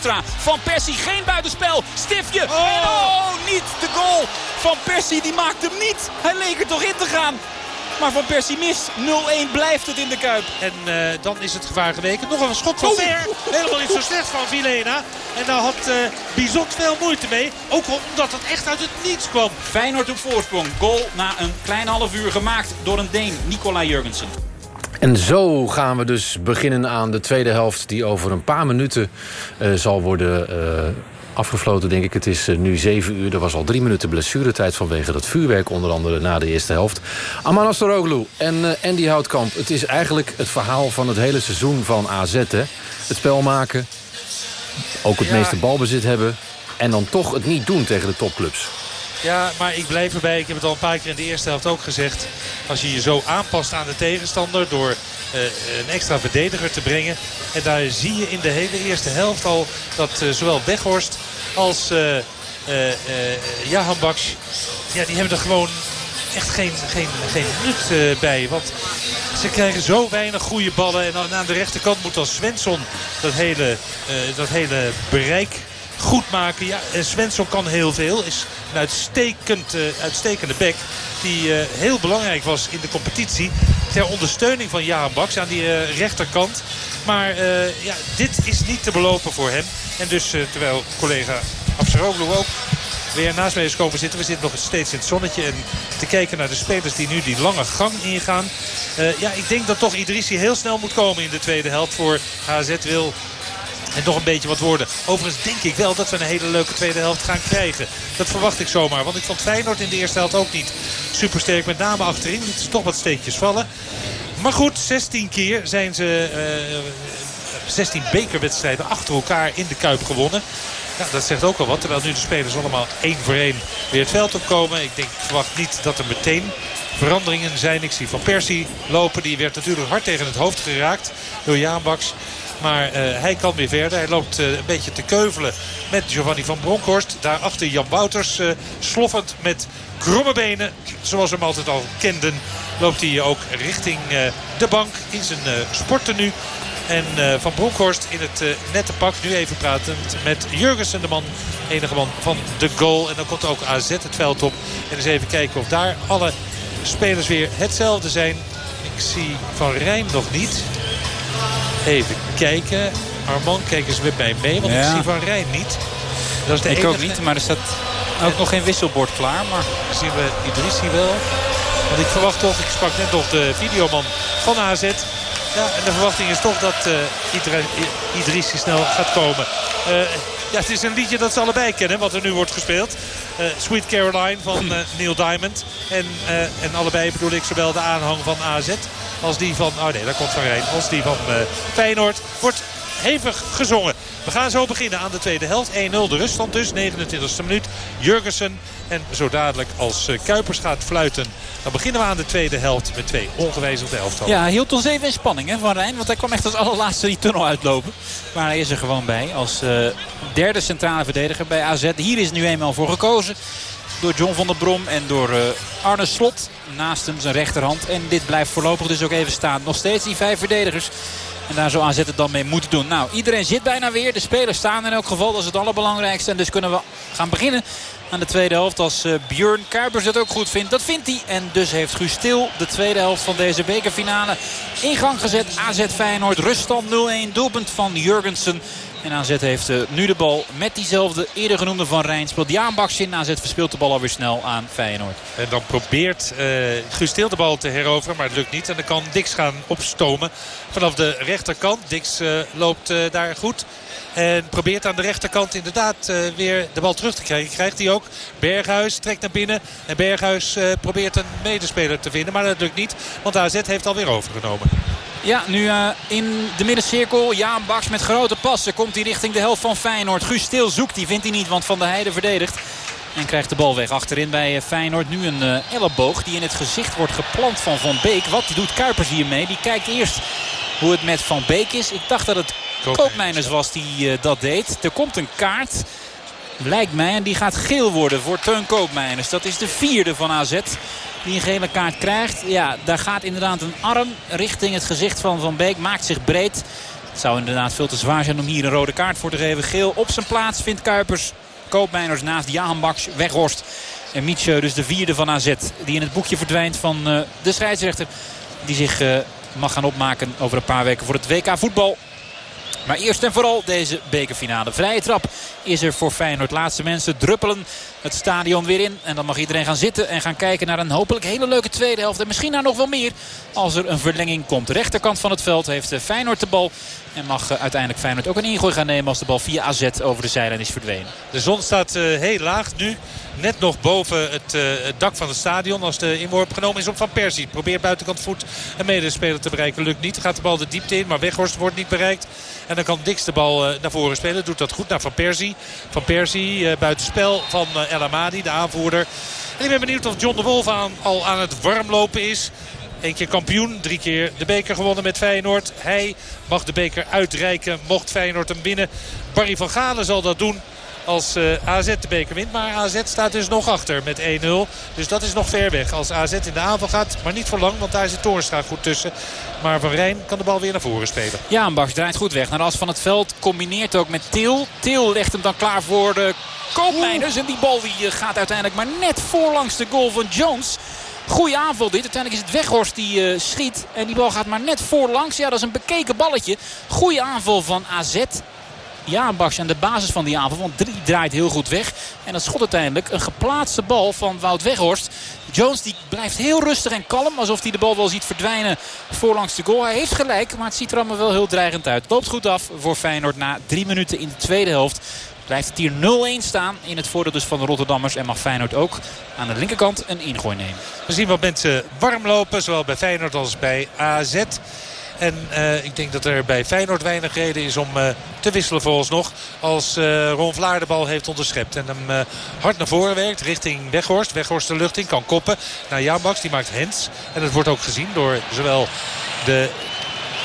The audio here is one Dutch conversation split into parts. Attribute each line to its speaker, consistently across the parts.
Speaker 1: Toornstra. Van Persie, geen buitenspel. Stiftje. Oh. En oh, niet de goal van Persie. Die maakt hem niet. Hij leek er toch in te gaan. Maar Van Persie mis. 0-1 blijft het in de Kuip.
Speaker 2: En uh, dan is het gevaar geweken. Nog een schot van ver. Helemaal niet zo slecht van Vilena. En daar had uh, Bizot veel moeite mee. Ook omdat het echt uit het niets kwam.
Speaker 1: Feyenoord op voorsprong. Goal na een klein half uur gemaakt door een Deen. Nicolai Jurgensen.
Speaker 3: En zo gaan we dus beginnen aan de tweede helft... die over een paar minuten uh, zal worden uh, afgefloten, denk ik. Het is uh, nu zeven uur. Er was al drie minuten blessuretijd vanwege dat vuurwerk... onder andere na de eerste helft. Aman Astoroglu en Andy Houtkamp. Het is eigenlijk het verhaal van het hele seizoen van AZ. Hè? Het spel maken, ook het ja. meeste balbezit hebben... en dan toch het niet doen tegen de topclubs.
Speaker 2: Ja, maar ik blijf erbij. Ik heb het al een paar keer in de eerste helft ook gezegd. Als je je zo aanpast aan de tegenstander door uh, een extra verdediger te brengen. En daar zie je in de hele eerste helft al dat uh, zowel Weghorst als uh, Jahan Baks... Ja, die hebben er gewoon echt geen, geen, geen nut bij. Want ze krijgen zo weinig goede ballen. En aan de rechterkant moet dan Svensson dat hele, dat hele bereik goed maken. Ja, en Svensson kan heel veel. Is een uitstekend, uh, uitstekende back. Die uh, heel belangrijk was in de competitie. Ter ondersteuning van Jaan Baks aan die rechterkant. Maar ja, dit is niet te belopen voor hem. En dus terwijl collega Absaroglu ook weer naast mij is komen zitten. We zitten nog steeds in het zonnetje. En te kijken naar de spelers die nu die lange gang ingaan. Ja, ik denk dat toch Idrissi heel snel moet komen in de tweede helft voor HZ wil en nog een beetje wat worden. Overigens denk ik wel dat we een hele leuke tweede helft gaan krijgen. Dat verwacht ik zomaar. Want ik vond Feyenoord in de eerste helft ook niet super sterk. Met name achterin. Het is toch wat steekjes vallen. Maar goed, 16 keer zijn ze... Uh, 16 bekerwedstrijden achter elkaar in de Kuip gewonnen. Ja, dat zegt ook al wat. Terwijl nu de spelers allemaal één voor één weer het veld opkomen. Ik denk, verwacht niet dat er meteen veranderingen zijn. Ik zie Van Persie lopen. Die werd natuurlijk hard tegen het hoofd geraakt door Jaan Baks. Maar uh, hij kan weer verder. Hij loopt uh, een beetje te keuvelen met Giovanni van Bronckhorst. Daarachter Jan Wouters uh, sloffend met kromme benen. Zoals we hem altijd al kenden. Loopt hij ook richting de bank in zijn sporttenu. En Van Bronckhorst in het nette pak. Nu even pratend met Jurgensen, de man, enige man van de goal. En dan komt ook AZ het veld op. En eens even kijken of daar alle spelers weer hetzelfde zijn. Ik zie Van Rijn nog niet. Even kijken. Armand, kijk eens met mij mee. Want ja. ik zie Van Rijn niet.
Speaker 1: Dat is de ik enige... ook niet, maar er staat ook en... nog geen wisselbord klaar. Maar...
Speaker 2: Zien we Idrissi wel. Want ik verwacht toch, ik sprak net nog de videoman van AZ. Ja, en de verwachting is toch dat uh, Idrissi snel gaat komen. Uh, ja, het is een liedje dat ze allebei kennen, wat er nu wordt gespeeld. Uh, Sweet Caroline van uh, Neil Diamond. En, en allebei bedoel ik zowel de aanhang van AZ als die van... Oh nee, daar komt Van Rijn. Als die van Feyenoord. Wordt hevig gezongen. We gaan zo beginnen aan de tweede helft. 1-0 de ruststand dus, 29e minuut. Jurgensen en zo dadelijk als Kuipers gaat fluiten... dan beginnen we aan de tweede helft met twee ongewijzigde elftallen.
Speaker 1: Ja, hield ons even in spanning hè, Van Rijn. Want hij kwam echt als allerlaatste die tunnel uitlopen. Maar hij is er gewoon bij als uh, derde centrale verdediger bij AZ. Hier is nu eenmaal voor gekozen door John van der Brom en door uh, Arne Slot. Naast hem zijn rechterhand. En dit blijft voorlopig dus ook even staan. Nog steeds die vijf verdedigers. En daar zo AZ het dan mee moeten doen. Nou, iedereen zit bijna weer. De spelers staan in elk geval. Dat is het allerbelangrijkste. En dus kunnen we gaan beginnen aan de tweede helft. Als uh, Björn Kuipers het ook goed vindt. Dat vindt hij. En dus heeft Guus de tweede helft van deze bekerfinale in gang gezet. AZ Feyenoord. Ruststand 0-1. Doelpunt van Jurgensen. En AZ heeft uh, nu de bal met diezelfde eerder genoemde Van Rijn. Speelt Jaan Baks in. AZ verspeelt de bal alweer snel aan Feyenoord.
Speaker 2: En dan probeert uh, Guus Stil de bal te heroveren. Maar het lukt niet. En dan kan Dix gaan opstomen vanaf de rechterkant. Dix uh, loopt daar goed. En probeert aan de rechterkant inderdaad uh, weer de bal terug te krijgen. Krijgt hij ook. Berghuis trekt naar binnen. En Berghuis probeert een medespeler te vinden. Maar dat lukt niet. Want AZ heeft alweer overgenomen.
Speaker 1: Ja, nu uh, in de middencirkel. Jaan Baks met grote passen. Komt hij richting de helft van Feyenoord. Guus Stil zoekt die. Vindt hij niet, want Van der Heijden verdedigt. En krijgt de bal weg achterin bij Feyenoord. Nu een uh, elleboog die in het gezicht wordt geplant van Van Beek. Wat doet Kuipers hiermee? Die kijkt eerst hoe het met Van Beek is. Ik dacht dat het Koopmeiners was die uh, dat deed. Er komt een kaart. Lijkt mij. En die gaat geel worden voor Teun Koopmeiners. Dat is de vierde van AZ. Die een gele kaart krijgt. Ja, daar gaat inderdaad een arm richting het gezicht van Van Beek. Maakt zich breed. Het zou inderdaad veel te zwaar zijn om hier een rode kaart voor te geven. Geel op zijn plaats vindt Kuipers. Koopmeiners naast Jahan Baks, Weghorst en Mietje. Dus de vierde van AZ die in het boekje verdwijnt van de scheidsrechter. Die zich mag gaan opmaken over een paar weken voor het WK voetbal. Maar eerst en vooral deze bekerfinale. Vrije trap is er voor Feyenoord. Laatste mensen druppelen het stadion weer in. En dan mag iedereen gaan zitten en gaan kijken naar een hopelijk hele leuke tweede helft. En misschien naar nog wel meer als er een verlenging komt. Rechterkant van het veld heeft eh, Feyenoord de bal. En mag eh, uiteindelijk Feyenoord ook een ingooi gaan nemen als de bal via AZ over de zijlijn is verdwenen.
Speaker 2: De zon staat eh, heel laag nu. Net nog boven het, dak van het stadion. Als de inworp genomen is op Van Persie. Probeert buitenkant voet een medespeler te bereiken. Lukt niet. Gaat de bal de diepte in. Maar Weghorst wordt niet bereikt. En dan kan Dix de bal naar voren spelen. Doet dat goed naar Van Persie. Van Persie buitenspel van El Amadi, de aanvoerder. En ik ben benieuwd of John de Wolf aan, al aan het warmlopen is. Eén keer kampioen, drie keer de beker gewonnen met Feyenoord. Hij mag de beker uitreiken, mocht Feyenoord hem winnen. Barry van Galen zal dat doen als uh, eh, AZ de beker wint. Maar AZ staat dus nog achter met 1-0. Dus dat is nog ver weg als AZ in de aanval gaat. Maar niet voor lang, want daar zit Toornstra goed tussen. Maar Van Rijn kan de bal weer naar voren spelen.
Speaker 1: Ja, Bas draait goed weg naar de as van het veld. Combineert ook met Til. Til legt hem dan klaar voor de Koopmeiners. En die bal die eh, gaat uiteindelijk maar net voorlangs de goal van Jones. Goeie aanval dit. Uiteindelijk is het Weghorst die uh, schiet. En die bal gaat maar net voorlangs. Ja, dat is een bekeken balletje. Goeie aanval van AZ. Ja, Baks aan de basis van die aanval. Want drie draait heel goed weg. En dat schot uiteindelijk een geplaatste bal van Wout Weghorst. Jones die blijft heel rustig en kalm. Alsof hij de bal wel ziet verdwijnen voorlangs de goal. Hij heeft gelijk, maar het ziet er allemaal wel heel dreigend uit. Loopt goed af voor Feyenoord na drie minuten in de tweede helft. Blijft het hier 0-1 staan in het voordeel dus van de Rotterdammers. En mag Feyenoord ook aan de linkerkant een ingooi nemen.
Speaker 2: We zien wat mensen warm lopen. Zowel bij Feyenoord als bij AZ. En uh, ik denk dat er bij Feyenoord weinig reden is om uh, te wisselen vooralsnog. Als uh, Ron Vlaar de bal heeft onderschept. En hem hard naar voren werkt richting Weghorst. Weghorst de lucht in kan koppen naar Jambaks. Die maakt Hens. En dat wordt ook gezien door zowel de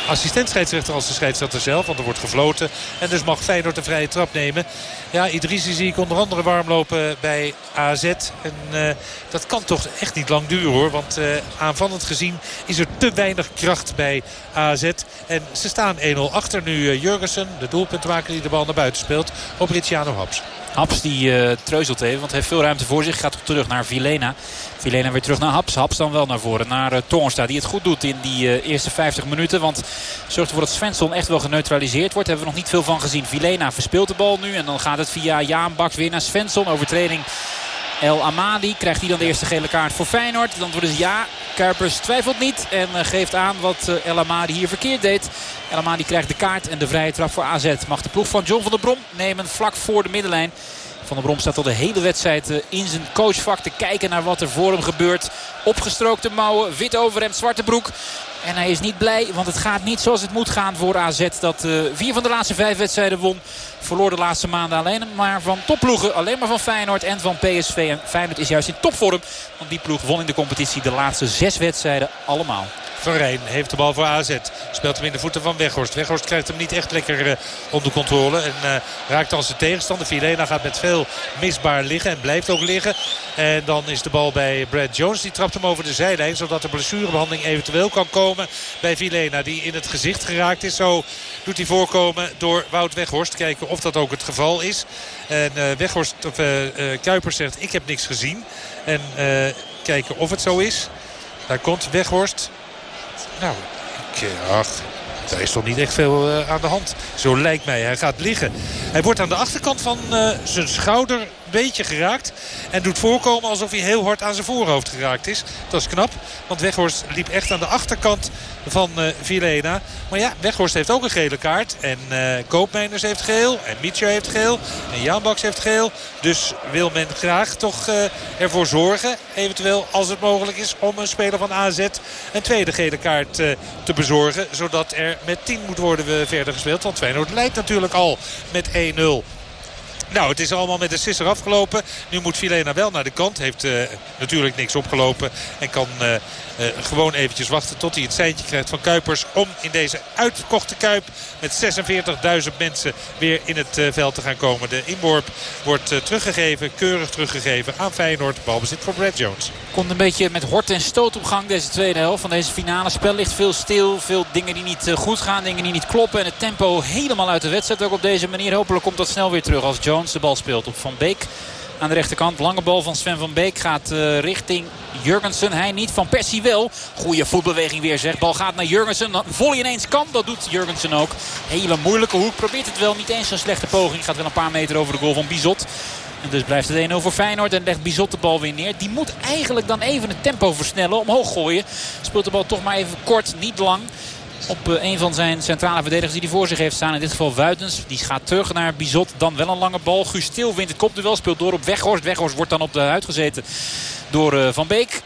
Speaker 2: assistent scheidsrechter als de scheidsrechter zelf. Want er wordt gefloten. En dus mag Feyenoord een vrije trap nemen. Ja, Idrissi zie ik onder andere warm lopen bij AZ. En uh, dat kan toch echt niet lang duren hoor. Want uh, aanvallend gezien is er te weinig kracht bij AZ. En ze staan 1-0 achter nu uh, Jurgensen. De doelpuntmaker die de bal naar buiten speelt. Op Ricciano Haps.
Speaker 1: Haps die uh, treuzelt even, want hij heeft veel ruimte voor zich. Gaat terug naar Vilena. Vilena weer terug naar Haps. Haps dan wel naar voren. Naar uh, Toornstra die het goed doet in die uh, eerste 50 minuten. Want zorgt ervoor dat Svensson echt wel geneutraliseerd wordt. Hebben we nog niet veel van gezien. Vilena verspeelt de bal nu. En dan gaat het via Jaan Baks weer naar Svensson. Overtreding El Amadi. Krijgt hij dan de eerste gele kaart voor Feyenoord. Dan wordt het ja. Kuipers twijfelt niet. En geeft aan wat El Amadi hier verkeerd deed. El Amadi krijgt de kaart en de vrije trap voor AZ. Mag de ploeg van John van der Brom nemen vlak voor de middenlijn. Van der Brom staat al de hele wedstrijd eh, in zijn coachvak te kijken naar wat er voor hem gebeurt. Opgestrookte mouwen, wit overhemd, zwarte broek. En hij is niet blij, want het gaat niet zoals het moet gaan voor AZ. Dat uh, vier van de laatste vijf wedstrijden won. Verloor de laatste maanden alleen maar van topploegen. Alleen maar van Feyenoord en van PSV. En Feyenoord is juist in topvorm. Want die ploeg won in de competitie de laatste zes wedstrijden allemaal.
Speaker 2: Van heeft de bal voor AZ. Speelt hem in de voeten van Weghorst. Weghorst krijgt hem niet echt lekker uh, onder controle. En uh, raakt als zijn tegenstander. Vilena gaat met veel misbaar liggen. En blijft ook liggen. En dan is de bal bij Brad Jones. Die trapt hem over de zijlijn. Zodat de blessurebehandeling eventueel kan komen bij Vilena. Die in het gezicht geraakt is. Zo doet hij voorkomen door Wout Weghorst. Kijken of dat ook het geval is. En uh, Weghorst, of, Kuipers zegt ik heb niks gezien. En kijken of het zo is. Daar komt Weghorst. Nou, ik, eh, ach, daar is toch niet echt veel aan de hand. Zo lijkt mij. Hij gaat liggen. Hij wordt aan de achterkant van zijn schouder beetje geraakt. En doet voorkomen alsof hij heel hard aan zijn voorhoofd geraakt is. Dat is knap. Want Weghorst liep echt aan de achterkant van uh, Vilena. Maar ja, Weghorst heeft ook een gele kaart. En uh, Koopmeiners heeft geel. En Mietje heeft geel. En Jan Baks heeft geel. Dus wil men graag toch uh, ervoor zorgen. Eventueel als het mogelijk is om een speler van AZ een tweede gele kaart te bezorgen. Zodat er met 10 moet worden verder gespeeld. Want Feyenoord leidt natuurlijk al met 1-0. Nou, het is allemaal met de sisser afgelopen. Nu moet Filena wel naar de kant. Heeft uh, natuurlijk niks opgelopen. En kan uh, gewoon eventjes wachten tot hij het seintje krijgt van Kuipers. Om in deze uitverkochte Kuip met 46.000 mensen weer in het veld te gaan komen. De inworp wordt teruggegeven, keurig teruggegeven aan Feyenoord. Balbezit voor Brad Jones.
Speaker 1: Komt een beetje met hort en stoot op gang deze tweede helft van deze finale. Spel ligt veel stil. Veel dingen die niet goed gaan. Dingen die niet kloppen. En het tempo helemaal uit de wedstrijd ook op deze manier. Hopelijk komt dat snel weer terug als Jones de bal speelt op Van Beek. Aan de rechterkant. Lange bal van Sven van Beek gaat uh, richting Jurgensen. Hij niet. Van Persie wel. Goede voetbeweging weer zegt. Bal gaat naar Jurgensen. Volley ineens kan. Dat doet Jurgensen ook. Hele moeilijke hoek. Probeert het wel. Niet eens een slechte poging. Gaat wel een paar meter over de goal van Bizot. En dus blijft het 1-0 voor Feyenoord. En legt Bizot de bal weer neer. Die moet eigenlijk dan even het tempo versnellen. Omhoog gooien. Speelt de bal toch maar even kort. Niet lang op eh, een van zijn centrale verdedigers die hij voor zich heeft staan. In dit geval Wuitens. Die gaat terug naar Bizot. Dan wel een lange bal. Guus wint het kopduel. Speelt door op Weghorst. Weghorst wordt dan op de huid gezeten door eh, Van Beek.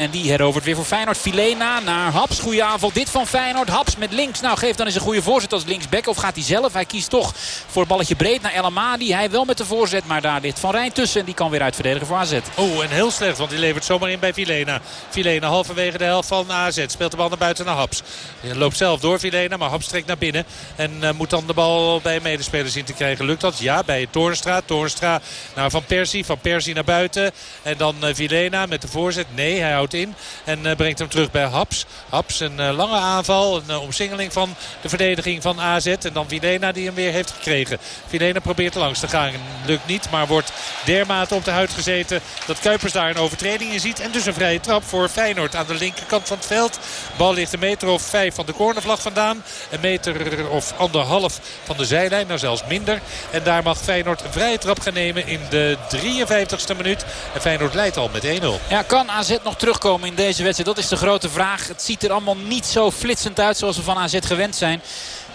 Speaker 1: En die herovert weer voor Feyenoord. Filena naar Haps. Goede aanval. Dit van Feyenoord. Haps met links. Nou, geeft dan eens een goede voorzet als linksback. Of gaat hij zelf? Hij kiest toch voor balletje breed naar El Amadi. Hij wel met de voorzet. Maar daar ligt Van Rijn tussen. En die kan weer uitverdedigen voor AZ.
Speaker 2: Oh, en heel slecht. Want die levert zomaar in bij Filena. Filena halverwege de helft van AZ. Speelt de bal naar buiten naar Haps. Hij loopt zelf door Filena. Maar Haps trekt naar binnen. En uh, moet dan de bal bij medespelers zien te krijgen. Lukt dat? Ja, bij Toornstra. Toornstra naar Van Persie. Van Persie naar buiten. En dan uh, Filena met de voorzet. Nee, hij houdt in. En uh, brengt hem terug bij Haps. Haps een uh, lange aanval. Een uh, omsingeling van de verdediging van AZ. En dan Vilena die hem weer heeft gekregen. Vilena probeert er langs te gaan. Lukt niet, maar wordt dermate op de huid gezeten. Dat Kuipers daar een overtreding in ziet. En dus een vrije trap voor Feyenoord aan de linkerkant van het veld. Bal ligt een meter of vijf van de cornervlag vandaan. Een meter of anderhalf van de zijlijn. Nou zelfs minder. En daar mag Feyenoord een vrije trap gaan nemen in de 53ste minuut. En Feyenoord leidt al met 1-0.
Speaker 1: Ja, kan AZ nog terugkomen in deze wedstrijd? Dat is de grote vraag. Het ziet er allemaal niet zo flitsend uit zoals we van AZ gewend zijn.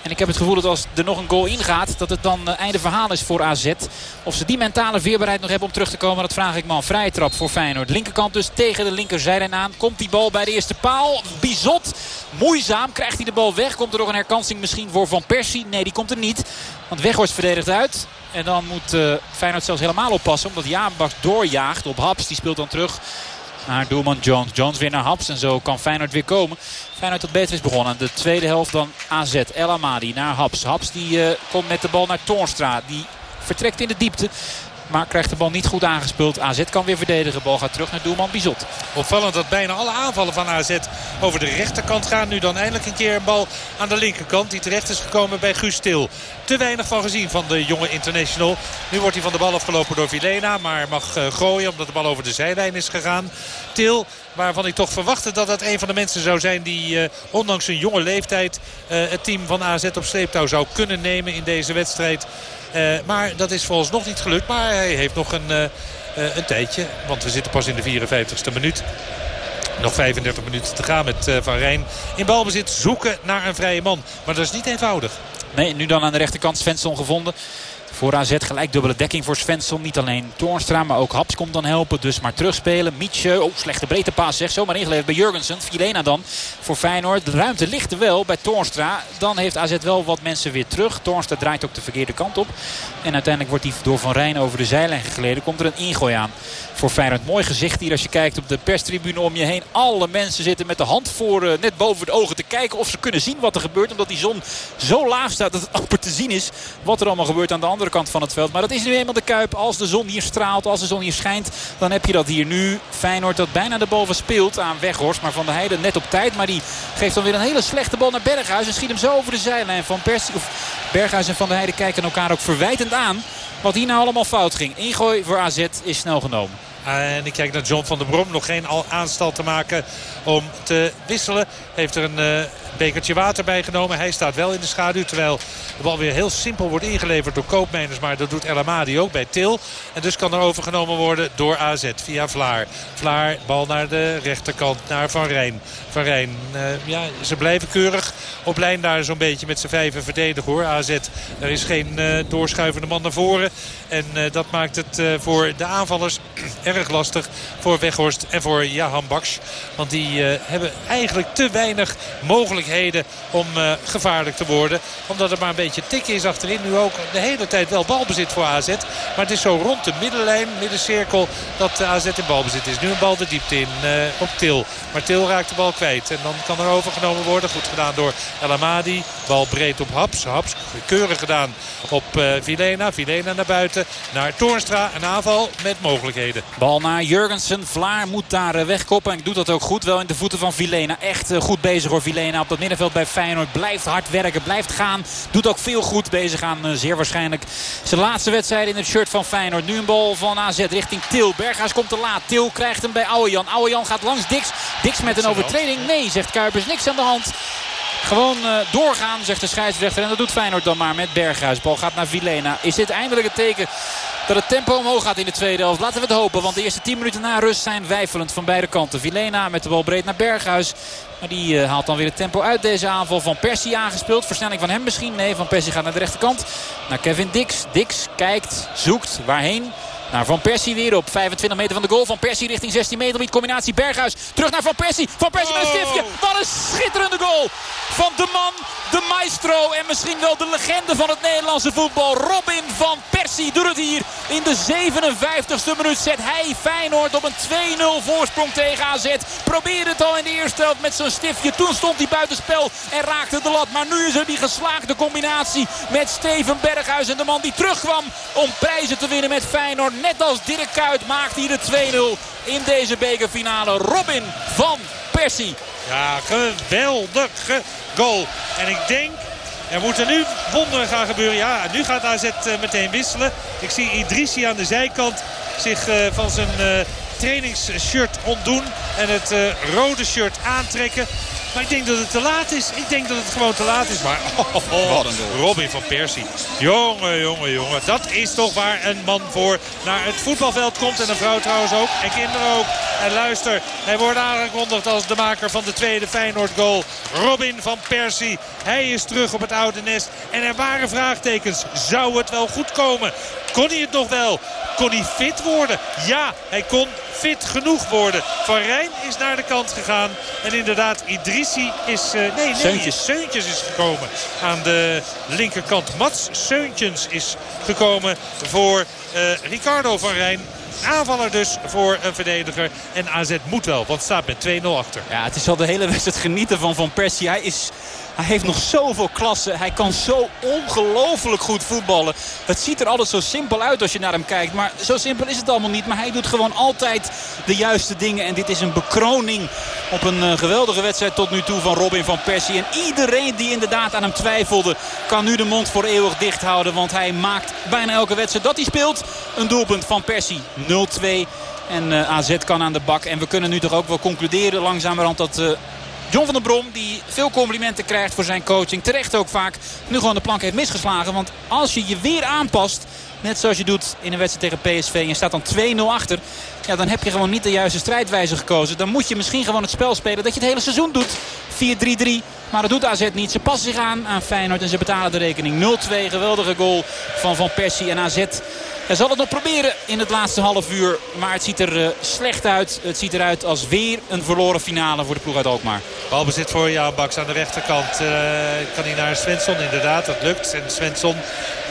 Speaker 1: En ik heb het gevoel dat als er nog een goal ingaat, dat het dan uh, einde verhaal is voor AZ. Of ze die mentale veerbaarheid nog hebben om terug te komen, dat vraag ik me af. Vrije trap voor Feyenoord. Linkerkant dus tegen de linkerzijde aan. Komt die bal bij de eerste paal. Bizot. Moeizaam krijgt hij de bal weg. Komt er nog een herkansing misschien voor Van Persie? Nee, die komt er niet. Want Weghorst verdedigt uit. En dan moet uh, Feyenoord zelfs helemaal oppassen. Omdat Jaanbaks doorjaagt op Haps. Die speelt dan terug naar doelman Jones. Jones weer naar Haps en zo kan Feyenoord weer komen. Feyenoord dat beter is begonnen. De tweede helft dan AZ. El Amadi naar Haps. Haps die uh, komt met de bal naar Toornstra. Die vertrekt in de diepte. Maar krijgt de bal niet goed aangespeeld. AZ kan weer verdedigen. Bal gaat terug naar doelman Bizot.
Speaker 2: Opvallend dat bijna alle aanvallen van AZ over de rechterkant gaan. Nu dan eindelijk een keer een bal aan de linkerkant. Die terecht is gekomen bij Guus Stil. Te weinig van gezien van de jonge international. Nu wordt hij van de bal afgelopen door Vilena. Maar mag uh, gooien omdat de bal over de zijlijn is gegaan. Til waarvan ik toch verwachtte dat dat een van de mensen zou zijn... die uh, ondanks zijn jonge leeftijd uh, het team van AZ op sleeptouw zou kunnen nemen in deze wedstrijd. Uh, maar dat is volgens nog niet gelukt. Maar hij heeft nog een, een tijdje. Want we zitten pas in de 54ste minuut. Nog 35 minuten te gaan met Van Rijn. In balbezit zoeken naar een vrije man. Maar dat is niet eenvoudig.
Speaker 1: Nee, nu dan aan de rechterkant Svensson gevonden. Voor AZ gelijk dubbele dekking voor Svensson. Niet alleen Toornstra, maar ook Haps komt dan helpen. Dus maar terugspelen. Mietje, oh slechte breedte paas zeg. Zomaar ingeleverd bij Jurgensen. Filena dan voor Feyenoord. De ruimte ligt er wel bij Toornstra. Dan heeft AZ wel wat mensen weer terug. Toornstra draait ook de verkeerde kant op. En uiteindelijk wordt hij door Van Rijn over de zijlijn gegleden. Komt er een ingooi aan voor Feyenoord. Mooi gezicht hier als je kijkt op de perstribune om je heen. Alle mensen zitten met de hand voor uh, net boven de ogen te kijken of ze kunnen zien wat er gebeurt. Omdat die zon zo laag staat dat het amper te zien is wat er allemaal gebeurt aan de andere kant van het veld. Maar dat is nu eenmaal de Kuip. Als de zon hier straalt, als de zon hier schijnt, dan heb je dat hier nu. Feyenoord dat bijna de bal verspeelt aan Weghorst. Maar Van der Heijden net op tijd. Maar die geeft dan weer een hele slechte bal naar Berghuis. En schiet hem zo over de zijlijn van Persie. Of Berghuis en Van der Heijden kijken elkaar ook verwijtend aan. Wat hier nou allemaal fout ging. Ingooi voor AZ is snel genomen.
Speaker 2: En ik kijk naar John van der Brom. Nog geen aanstal te maken om te wisselen. Heeft er een uh, bekertje water bij genomen. Hij staat wel in de schaduw. Terwijl de bal weer heel simpel wordt ingeleverd door Koopmeiners. Maar dat doet El Amadi ook bij Til. En dus kan er overgenomen worden door AZ via Vlaar. Vlaar, bal naar de rechterkant. Naar Van Rijn. Van Rijn, uh, ja, ze blijven keurig op lijn daar zo'n beetje met z'n vijven verdedigen hoor. AZ, er is geen uh, doorschuivende man naar voren. En dat maakt het voor de aanvallers erg lastig. Voor Weghorst en voor Jahan Baks. Want die hebben eigenlijk te weinig mogelijkheden om gevaarlijk te worden. Omdat er maar een beetje tik is achterin. Nu ook de hele tijd wel balbezit voor AZ. Maar het is zo rond de middenlijn, middencirkel, dat AZ in balbezit is. Nu een bal de diepte in op Til. Maar Til raakt de bal kwijt. En dan kan er overgenomen worden. Goed gedaan door El Amadi. Bal breed op Haps. Haps keurig gedaan op Vilena. Vilena naar buiten. Naar Toornstra. Een aanval met mogelijkheden.
Speaker 1: Bal naar Jurgensen. Vlaar moet daar wegkoppen. En doet dat ook goed. Wel de voeten van Vilena. Echt goed bezig hoor Vilena. Op dat middenveld bij Feyenoord. Blijft hard werken. Blijft gaan. Doet ook veel goed bezig aan zeer waarschijnlijk zijn laatste wedstrijd in het shirt van Feyenoord. Nu een bal van AZ richting Til. Berghuis komt te laat. Til krijgt hem bij Ouwejan. Ouwejan gaat langs Dix. Dix met een overtreding. Nee, zegt Kuipers. Niks aan de hand. Gewoon uh, doorgaan, zegt de scheidsrechter. En dat doet Feyenoord dan maar met Berghuis. Bal gaat naar Vilena. Is dit eindelijk het teken dat het tempo omhoog gaat in de tweede helft? Laten we het hopen. Want de eerste 10 minuten na rust zijn wijfelend van beide kanten. Vilena met de bal breed naar Berghuis. Maar die uh, haalt dan weer het tempo uit deze aanval. Van Persie aangespeeld. Versnelling van hem misschien. Nee, Van Persie gaat naar de rechterkant. Naar Kevin Dix. Dix kijkt, zoekt. Waarheen? Naar Van Persie weer op 25 meter van de goal. Van Persie richting 16 meter. Met combinatie Berghuis. Terug naar Van Persie. Van Persie met een stiftje. Wat een schitterende goal. Van de man, de maestro en misschien wel de legende van het Nederlandse voetbal. Robin van Persie doet het hier. In de 57ste minuut zet hij Feyenoord op een 2-0 voorsprong tegen AZ. Probeerde het al in de eerste helft met zijn stiftje. Toen stond hij buitenspel en raakte de lat. Maar nu is er die geslaagde combinatie met Steven Berghuis. En de man die terugkwam om prijzen te winnen met Feyenoord net als Dirk Kuyt maakt hij de 2-0 in deze bekerfinale. Robin van Persie.
Speaker 2: Ja, geweldige goal. En ik denk er moeten nu wonderen gaan gebeuren. Ja, nu gaat AZ eh, meteen wisselen. Ik zie Idrissi aan de zijkant zich uh, van zijn uh, trainingsshirt ontdoen. En het rode shirt aantrekken. Maar ik denk dat het te laat is. Ik denk dat het gewoon te laat is. Maar oh, oh, oh. Robin van Persie. Jongen, jongen, jongen. Dat is toch waar een man voor naar het voetbalveld komt. En een vrouw trouwens ook. En kinderen ook. En luister, hij wordt aangekondigd als de maker van de tweede Feyenoord goal. Robin van Persie. Hij is terug op het oude nest. En er waren vraagtekens. Zou het wel goed komen? Kon hij het nog wel? Kon hij fit worden? Ja, hij kon fit genoeg worden. Van Rijn is naar de kant gegaan. En inderdaad, Is... Uh, nee, nee, Seuntjes. Seuntjes is gekomen aan de linkerkant. Mats Seuntjens is gekomen voor uh, Ricardo van Rijn. Aanvaller dus voor een verdediger. En AZ moet wel, want staat met 2-0 achter.
Speaker 1: Ja, het is al de hele wedstrijd genieten van Van Persie. Hij is hij heeft nog zoveel klasse. Hij kan zo ongelooflijk goed voetballen. Het ziet er altijd zo simpel uit als je naar hem kijkt. Maar zo simpel is het allemaal niet. Maar hij doet gewoon altijd de juiste dingen. En dit is een bekroning op een uh, geweldige wedstrijd tot nu toe van Robin van Persie. En iedereen die inderdaad aan hem twijfelde kan nu de mond voor eeuwig dicht houden. Want hij maakt bijna elke wedstrijd dat hij speelt een doelpunt van Persie. 0-2. En eh, AZ kan aan de bak. En we kunnen nu toch ook wel concluderen langzamerhand dat uh, John van der Brom die veel complimenten krijgt voor zijn coaching. Terecht ook vaak. Nu gewoon de plank heeft misgeslagen. Want als je je weer aanpast. Net zoals je doet in een wedstrijd tegen PSV. En je staat dan 2-0 achter. Ja, dan heb je gewoon niet de juiste strijdwijze gekozen. Dan moet je misschien gewoon het spel spelen dat je het hele seizoen doet. 4-3-3. Maar dat doet AZ niet. Ze passen zich aan aan Feyenoord en ze betalen de rekening. 0-2. Geweldige goal van Van Persie. En AZ hij zal het nog proberen in het laatste half uur. Maar het ziet er uh, slecht uit. Het ziet eruit als weer een verloren finale voor de ploeg uit Alkmaar.
Speaker 2: Balbezit voor Jan Baks aan de rechterkant. Uh, kan hij naar Svensson inderdaad. Dat lukt. En Svensson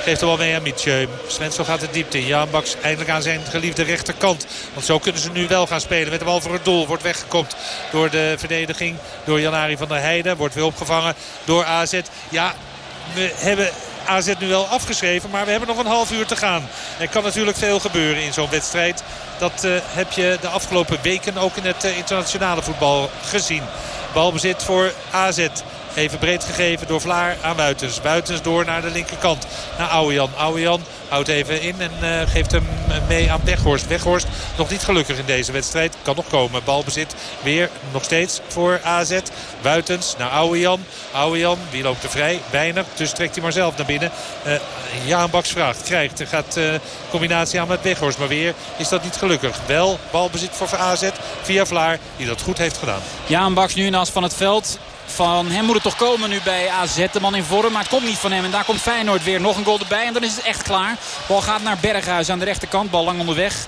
Speaker 2: geeft er wel mee aan Mietje. Svensson gaat de diepte in. Jan eindelijk aan zijn geliefde rechterkant. Want zo kunnen ze nu wel gaan spelen. Met de bal voor het doel. Wordt weggekopt door de verdediging. Door Janari van der Heijden. Wordt weer opgevangen door AZ. Ja, we hebben AZ nu wel afgeschreven. Maar we hebben nog een half uur te gaan. Er kan natuurlijk veel gebeuren in zo'n wedstrijd. Dat uh, heb je de afgelopen weken ook in het uh, internationale voetbal gezien. Balbezit voor AZ. Even breed gegeven door Vlaar aan Buitens. Buitens door naar de linkerkant. Naar Ouwejan. Ouwejan houdt even in en uh, geeft hem mee aan Weghorst. Weghorst nog niet gelukkig in deze wedstrijd. Kan nog komen. Balbezit weer nog steeds voor AZ. Buitens naar Ouwejan. Ouwejan, wie loopt er vrij? Weinig. Dus trekt hij maar zelf naar binnen. Uh, Jaan Baks vraagt. Krijgt. Er gaat uh, combinatie aan met Weghorst. Maar weer is dat niet gelukkig. Wel balbezit voor AZ via Vlaar. Die dat goed heeft gedaan.
Speaker 1: Jaan Baks nu as van het veld. Van hem moet het toch komen nu bij AZ. De man in vorm, maar het komt niet van hem. En daar komt Feyenoord weer. Nog een goal erbij en dan is het echt klaar. Bal gaat naar Berghuis aan de rechterkant. Bal lang onderweg.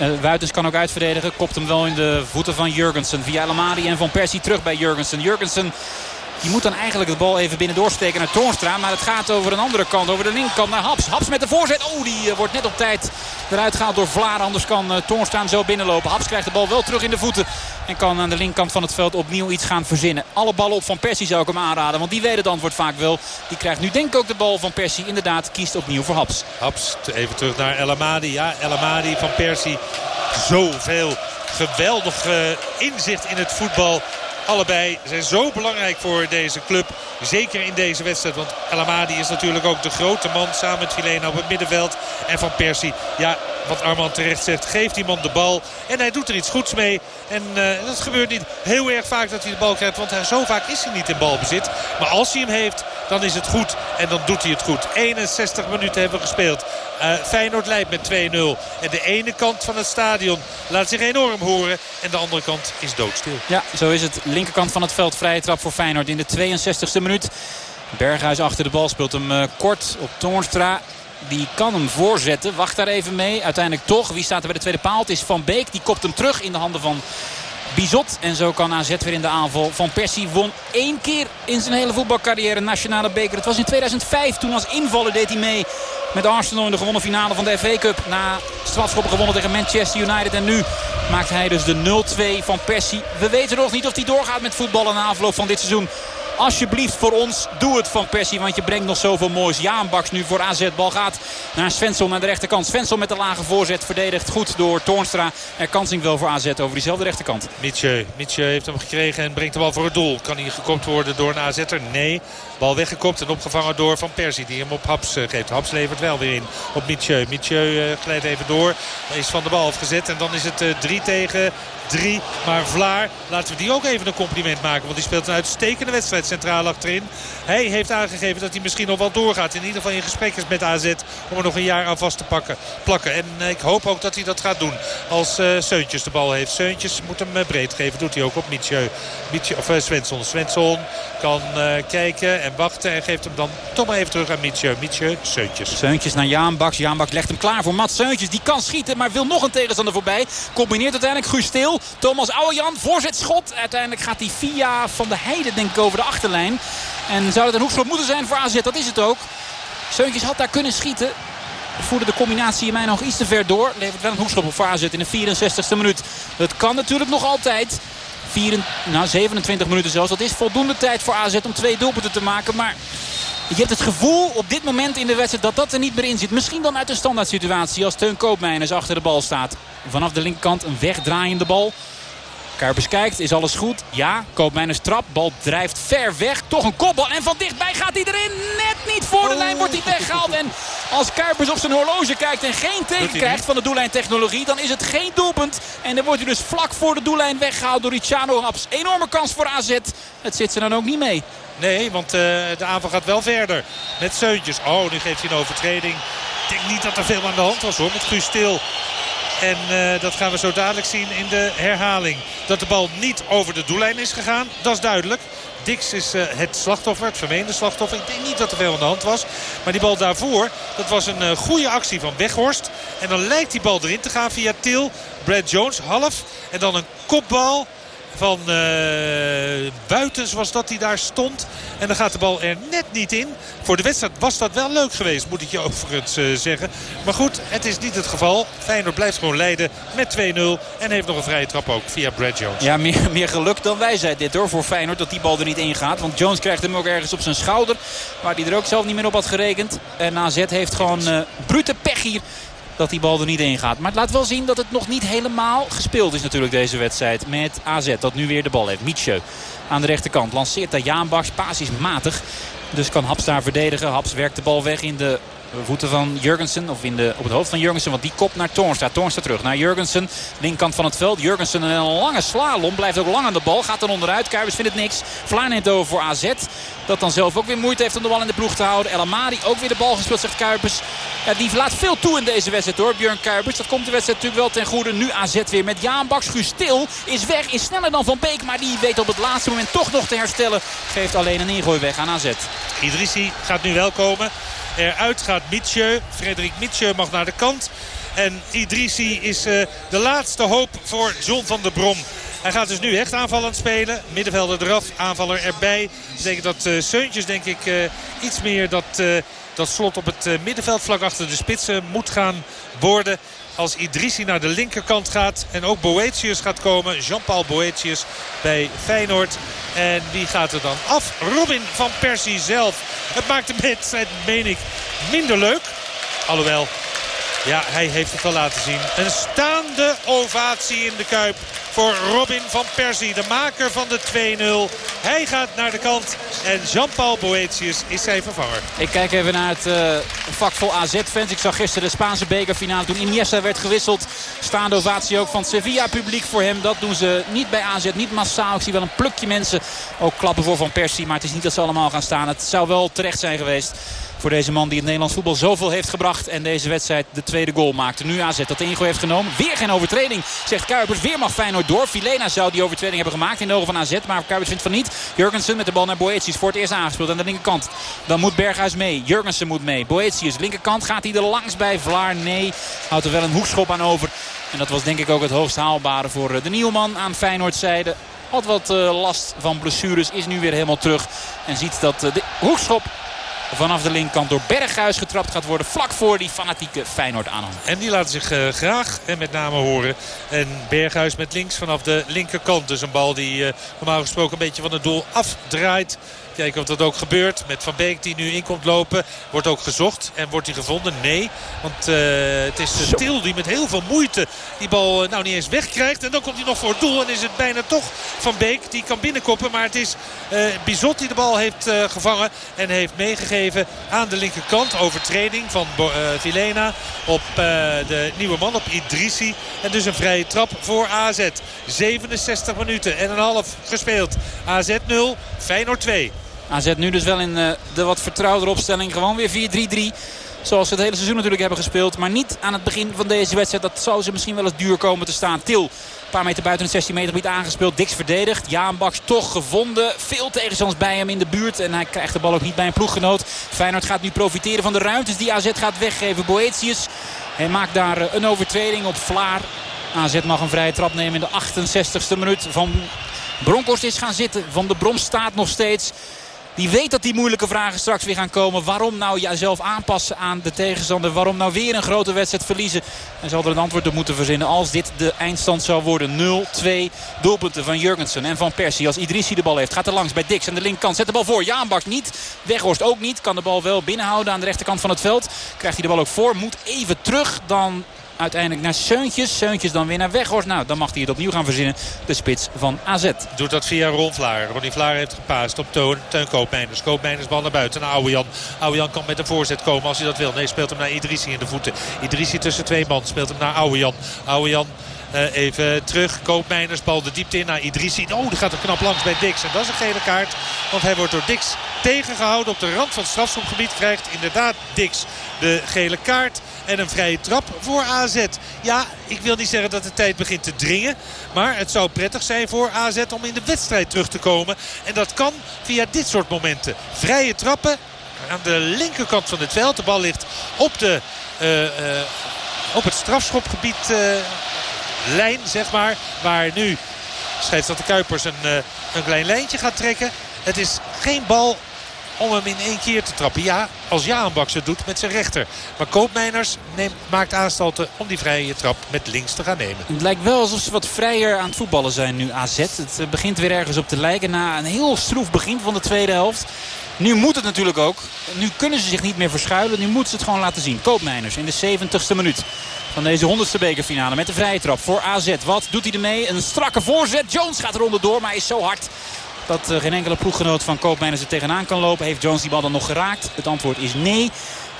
Speaker 1: Uh, Wuitens kan ook uitverdedigen. Kopt hem wel in de voeten van Jurgensen. Via Alamadi en Van Persie terug bij Jurgensen. Jurgensen die moet dan eigenlijk de bal even binnen doorsteken naar Toornstra. Maar het gaat over een andere kant. Over de linkerkant naar Haps. Haps met de voorzet. Oh, die uh, wordt net op tijd eruit gehaald door Vlaar. Anders kan uh, Toornstra zo binnenlopen. Haps krijgt de bal wel terug in de voeten En kan aan de linkerkant van het veld opnieuw iets gaan verzinnen. Alle ballen op Van Persie zou ik hem aanraden. Want die weet het antwoord vaak wel. Die krijgt nu denk ik ook de bal van Persie. Inderdaad, kiest opnieuw voor Haps.
Speaker 2: Haps, even terug naar El Amadi. Ja, El Amadi van Persie. Zoveel geweldig inzicht in het voetbal. Allebei zijn zo belangrijk voor deze club. Zeker in deze wedstrijd. Want El Amadi is natuurlijk ook de grote man samen met Filena op het middenveld. En Van Persie, ja, wat Armand terecht zegt, geeft die man de bal. En hij doet er iets goeds mee. En uh, dat gebeurt niet heel erg vaak dat hij de bal krijgt. Want hij, zo vaak is hij niet in balbezit. Maar als hij hem heeft, dan is het goed. En dan doet hij het goed. 61 minuten hebben we gespeeld. Uh, Feyenoord leidt met 2-0. En de ene kant van het stadion laat zich enorm horen. En de andere kant is doodstil.
Speaker 1: Ja, zo is het. Linkerkant van het veld. Vrije trap voor Feyenoord in de 62e minuut. Berghuis achter de bal speelt hem uh, kort op Toornstra. Die kan hem voorzetten. Wacht daar even mee. Uiteindelijk toch. Wie staat er bij de tweede paal? Het is Van Beek. Die kopt hem terug in de handen van Bizot. En zo kan AZ weer in de aanval. Van Persie won één keer in zijn hele voetbalcarrière nationale beker. Het was in 2005. Toen als invaller deed hij mee met Arsenal in de gewonnen finale van de FA Cup. Na strafschoppen gewonnen tegen Manchester United. En nu maakt hij dus de 0-2 van Persie. We weten nog niet of hij doorgaat met voetballen na afloop van dit seizoen. Alsjeblieft voor ons, doe het Van Persie. Want je brengt nog zoveel moois. Jaan Baks nu voor AZ. Bal gaat naar Svensson aan de rechterkant. Svensson met de lage voorzet. Verdedigd goed door Toornstra. Er kansing wel voor AZ over diezelfde rechterkant.
Speaker 2: Mitje. Mitje heeft hem gekregen en brengt de bal voor het doel. Kan hij gekopt worden door een AZ'er? Nee. Bal weggekopt en opgevangen door Van Persie. Die hem op Haps eh, geeft. Haps levert wel weer in op Mitje. Mitje uh, glijdt even door. Is van de bal afgezet. En dan is het 3 uh, tegen 3. Maar Vlaar, laten we die ook even een compliment maken. Want die speelt een uitstekende wedstrijd centraal achterin. Hij heeft aangegeven dat hij misschien nog wel doorgaat. In ieder geval in gesprek is met AZ om er nog een jaar aan vast te pakken, plakken. En eh, ik hoop ook dat hij dat gaat doen als uh, Seuntjes de bal heeft. Seuntjes moet hem uh, breed geven. Doet hij ook op Mietje. Of uh, Svensson. Kan kijken en wachten en geeft hem dan toch maar even terug aan Mietje. Mietje, Seuntjes.
Speaker 1: Seuntjes naar Jaan Baks. Jaan legt hem klaar voor Mats Seuntjes. Die kan schieten, maar wil nog een tegenstander voorbij. Combineert uiteindelijk Guus. Thomas Ouwejan, voorzetschot. Uiteindelijk gaat hij via Van de Heide denk ik over de achterlijn. En zou het een hoekschop moeten zijn voor AZ? Dat is het ook. Seuntjes had daar kunnen schieten. Voerde de combinatie in mij nog iets te ver door. Levert wel een hoekschop op AZ in de 64ste minuut. Het kan natuurlijk nog altijd. 4, nou, 27 minuten zelfs. Dat is voldoende tijd voor AZ om twee doelpunten te maken. Maar je hebt het gevoel op dit moment in de wedstrijd dat dat er niet meer in zit. Misschien dan uit de standaard situatie als Teun Koopmeiners achter de bal staat. Vanaf de linkerkant een wegdraaiende bal. Kuipers kijkt, is alles goed? Ja, Koopmeiners trap, bal drijft ver weg. Toch een kopbal en van dichtbij gaat hij erin. Net niet voor de lijn wordt hij weggehaald. En als Kuipers op zijn horloge kijkt en geen teken krijgt van de doellijntechnologie... dan is het geen doelpunt. En dan wordt hij dus vlak voor de doellijn weggehaald door Ricciano Haps. Enorme kans voor AZ. Het zit ze dan ook niet mee.
Speaker 2: Nee, want uh, de aanval gaat wel verder. Met Seuntjes. Oh, nu geeft hij een overtreding. Ik denk niet dat er veel aan de hand was hoor. Met Guus Stil. En uh, dat gaan we zo dadelijk zien in de herhaling. Dat de bal niet over de doellijn is gegaan, dat is duidelijk. Dix is uh, het slachtoffer, het vermeende slachtoffer. Ik denk niet dat er veel aan de hand was. Maar die bal daarvoor, dat was een uh, goede actie van Weghorst. En dan lijkt die bal erin te gaan via Til. Brad Jones half. En dan een kopbal van uh, Buitens was dat hij daar stond. En dan gaat de bal er net niet in. Voor de wedstrijd was dat wel leuk geweest, moet ik je overigens uh, zeggen. Maar goed, het is niet het geval. Feyenoord blijft gewoon leiden met 2-0. En heeft nog een vrije trap ook via Brad Jones.
Speaker 1: Ja, meer, meer geluk dan wij zei dit hoor voor Feyenoord dat die bal er niet in gaat. Want Jones krijgt hem ook ergens op zijn schouder. Waar hij er ook zelf niet meer op had gerekend. En AZ heeft gewoon uh, brute pech hier dat die bal er niet in gaat. Maar het laat wel zien dat het nog niet helemaal gespeeld is natuurlijk deze wedstrijd. Met AZ dat nu weer de bal heeft. Mietje aan de rechterkant lanceert daar Jaanbaks. Paas is matig. Dus kan Haps daar verdedigen. Haps werkt de bal weg in de voeten van Jurgensen. Of in de, op het hoofd van Jurgensen. Want die kopt naar Toornstra. Toornstra terug naar Jurgensen. Linkkant van het veld. Jurgensen een lange slalom. Blijft ook lang aan de bal. Gaat er onderuit. Kuipers vindt het niks. Vlaar over voor AZ. Dat dan zelf ook weer moeite heeft om de bal in de ploeg te houden. El Amadi ook weer de bal gespeeld, zegt Kuipers. Ja, die laat veel toe in deze wedstrijd hoor, Björn Kuipers. Dat komt de wedstrijd natuurlijk wel ten goede. Nu AZ weer met Jaan Baks. Stil is weg, is sneller dan Van Beek. Maar die weet op het laatste moment toch nog te herstellen. Geeft alleen een ingooi weg aan AZ.
Speaker 2: Idrissi gaat nu wel komen. Eruit gaat Mitje. Frederik Mitje mag naar de kant. En Idrissi is uh, de laatste hoop voor John van der Brom. Hij gaat dus nu echt aanvallend spelen. Middenvelder eraf, aanvaller erbij. Dat betekent dat uh, Seuntjes denk ik uh, iets meer dat... Dat slot op het middenveld vlak achter de spitsen moet gaan worden als Idrissi naar de linkerkant gaat. En ook Boetius gaat komen. Jean-Paul Boetius bij Feyenoord. En wie gaat er dan af? Robin van Persie zelf. Het maakt de wedstrijd, meen ik, minder leuk. Alhoewel, ja, hij heeft het wel laten zien. Een staande ovatie in de Kuip voor Robin van Persie. De maker van de 2-0. Hij gaat naar de kant. En Jean-Paul Boetius is zijn vervanger.
Speaker 1: Ik kijk even naar het uh, vak vol AZ-fans. Ik zag gisteren de Spaanse bekerfinale toen Iniesta werd gewisseld. Staande ovatie ook van Sevilla publiek voor hem. Dat doen ze niet bij AZ, niet massaal. Ik zie wel een plukje mensen ook klappen voor Van Persie. Maar het is niet dat ze allemaal gaan staan. Het zou wel terecht zijn geweest voor deze man die het Nederlands voetbal zoveel heeft gebracht. En deze wedstrijd de tweede goal maakte. Nu AZ dat de ingooi heeft genomen. Weer geen overtreding, zegt Kuipers. Weer mag Feyenoord door. Filena zou die overtreding hebben gemaakt in de ogen van AZ. Maar Kuipers vindt van niet. Jurgensen met de bal naar Boetius. Voor het eerst aangespeeld aan de linkerkant. Dan moet Berghuis mee. Jurgensen moet mee. Boetius, linkerkant. Gaat hij er langs bij Vlaar? Nee. Houdt er wel een hoekschop aan over. En dat was denk ik ook het hoogst haalbare voor eh, de Nieuwman aan Feyenoord zijde. Had wat eh, last van blessures. Is nu weer helemaal terug. En ziet dat eh, de hoekschop vanaf de linkerkant door Berghuis getrapt gaat worden. Vlak voor die fanatieke Feyenoord aanhang.
Speaker 2: En die laten zich uh, graag en met name horen. En Berghuis met links vanaf de linkerkant. Dus een bal die uh, normaal gesproken een beetje van het doel afdraait. Kijken of dat ook gebeurt. Met Van Beek die nu in komt lopen. Wordt ook gezocht. En wordt hij gevonden? Nee. Want uh, het is Stil die met heel veel moeite die bal uh, nou niet eens wegkrijgt. En dan komt hij nog voor het doel. En is het bijna toch Van Beek die kan binnenkoppen. Maar het is uh, Bizot die de bal heeft gevangen. En heeft meegegeven aan de linkerkant. Overtreding van Vilena op de nieuwe man. Op Idrissi. En dus een vrije trap voor AZ. 67 minuten en een half gespeeld. AZ 0, Feyenoord 2.
Speaker 1: AZ nu dus wel in de wat vertrouwde opstelling. Gewoon weer 4-3-3. Zoals ze het hele seizoen natuurlijk hebben gespeeld. Maar niet aan het begin van deze wedstrijd. Dat zou ze misschien wel eens duur komen te staan. Til, een paar meter buiten het 16 meter gebied aangespeeld. Dix verdedigd. Jaan toch gevonden. Veel tegenstanders bij hem in de buurt. En hij krijgt de bal ook niet bij een ploeggenoot. Feyenoord gaat nu profiteren van de ruimtes die AZ gaat weggeven. Boetius. Hij maakt daar een overtreding op Vlaar. AZ mag een vrije trap nemen in de 68ste minuut. Van Bronkhorst is gaan zitten. Van de Brom staat nog steeds. Die weet dat die moeilijke vragen straks weer gaan komen. Waarom nou jezelf aanpassen aan de tegenstander? Waarom nou weer een grote wedstrijd verliezen? En zal er een antwoord op moeten verzinnen als dit de eindstand zou worden. 0-2 doelpunten van Jurgensen en van Persie. Als Idrissi de bal heeft gaat er langs bij Dix aan de linkerkant. Zet de bal voor. Jaanbaks niet. Weghorst ook niet. Kan de bal wel binnenhouden aan de rechterkant van het veld. Krijgt hij de bal ook voor. Moet even terug. Dan uiteindelijk naar Seuntjes. Seuntjes dan weer naar Weghorst. Nou, dan mag hij het opnieuw gaan verzinnen. De spits van AZ.
Speaker 2: Doet dat via Ron Vlaar. Ronnie Vlaar heeft gepaast op Teun, Teun Koopmeiners. Koopmeiners bal naar buiten naar Ouwejan. Ouwejan kan met een voorzet komen als hij dat wil. Nee, speelt hem naar Idrissi in de voeten. Idrissi tussen twee man. Speelt hem naar Ouwejan. Ouwejan uh, even terug. Koopmeiners bal de diepte in naar Idrissi. Oh, die gaat er knap langs bij Dix. En dat is een gele kaart. Want hij wordt door Dix tegengehouden op de rand van het strafschopgebied. Krijgt inderdaad Dix de gele kaart. En een vrije trap voor AZ. Ja, ik wil niet zeggen dat de tijd begint te dringen. Maar het zou prettig zijn voor AZ om in de wedstrijd terug te komen. En dat kan via dit soort momenten. Vrije trappen aan de linkerkant van het veld. De bal ligt op, de, uh, uh, op het strafschopgebied uh, lijn, zeg maar. Waar nu scheidsrechter Kuipers een, een klein lijntje gaat trekken. Het is geen bal om hem in één keer te trappen. Ja, als Jaanbaks het doet met zijn rechter. Maar Koopmeiners neemt, maakt aanstalten om die vrije trap met links te gaan nemen.
Speaker 1: Het lijkt wel alsof ze wat vrijer aan het voetballen zijn nu AZ. Het eh, begint weer ergens op te lijken na een heel stroef begin van de tweede helft. Nu moet het natuurlijk ook. Nu kunnen ze zich niet meer verschuilen. Nu moeten ze het gewoon laten zien. Koopmeiners in de 70ste minuut van deze 100ste bekerfinale met de vrije trap voor AZ. Wat doet hij ermee? Een strakke voorzet. Jones gaat er onderdoor, maar is zo hard dat uh, geen enkele ploeggenoot van Koopmeiners er tegenaan kan lopen. Heeft Jones die bal dan nog geraakt? Het antwoord is nee.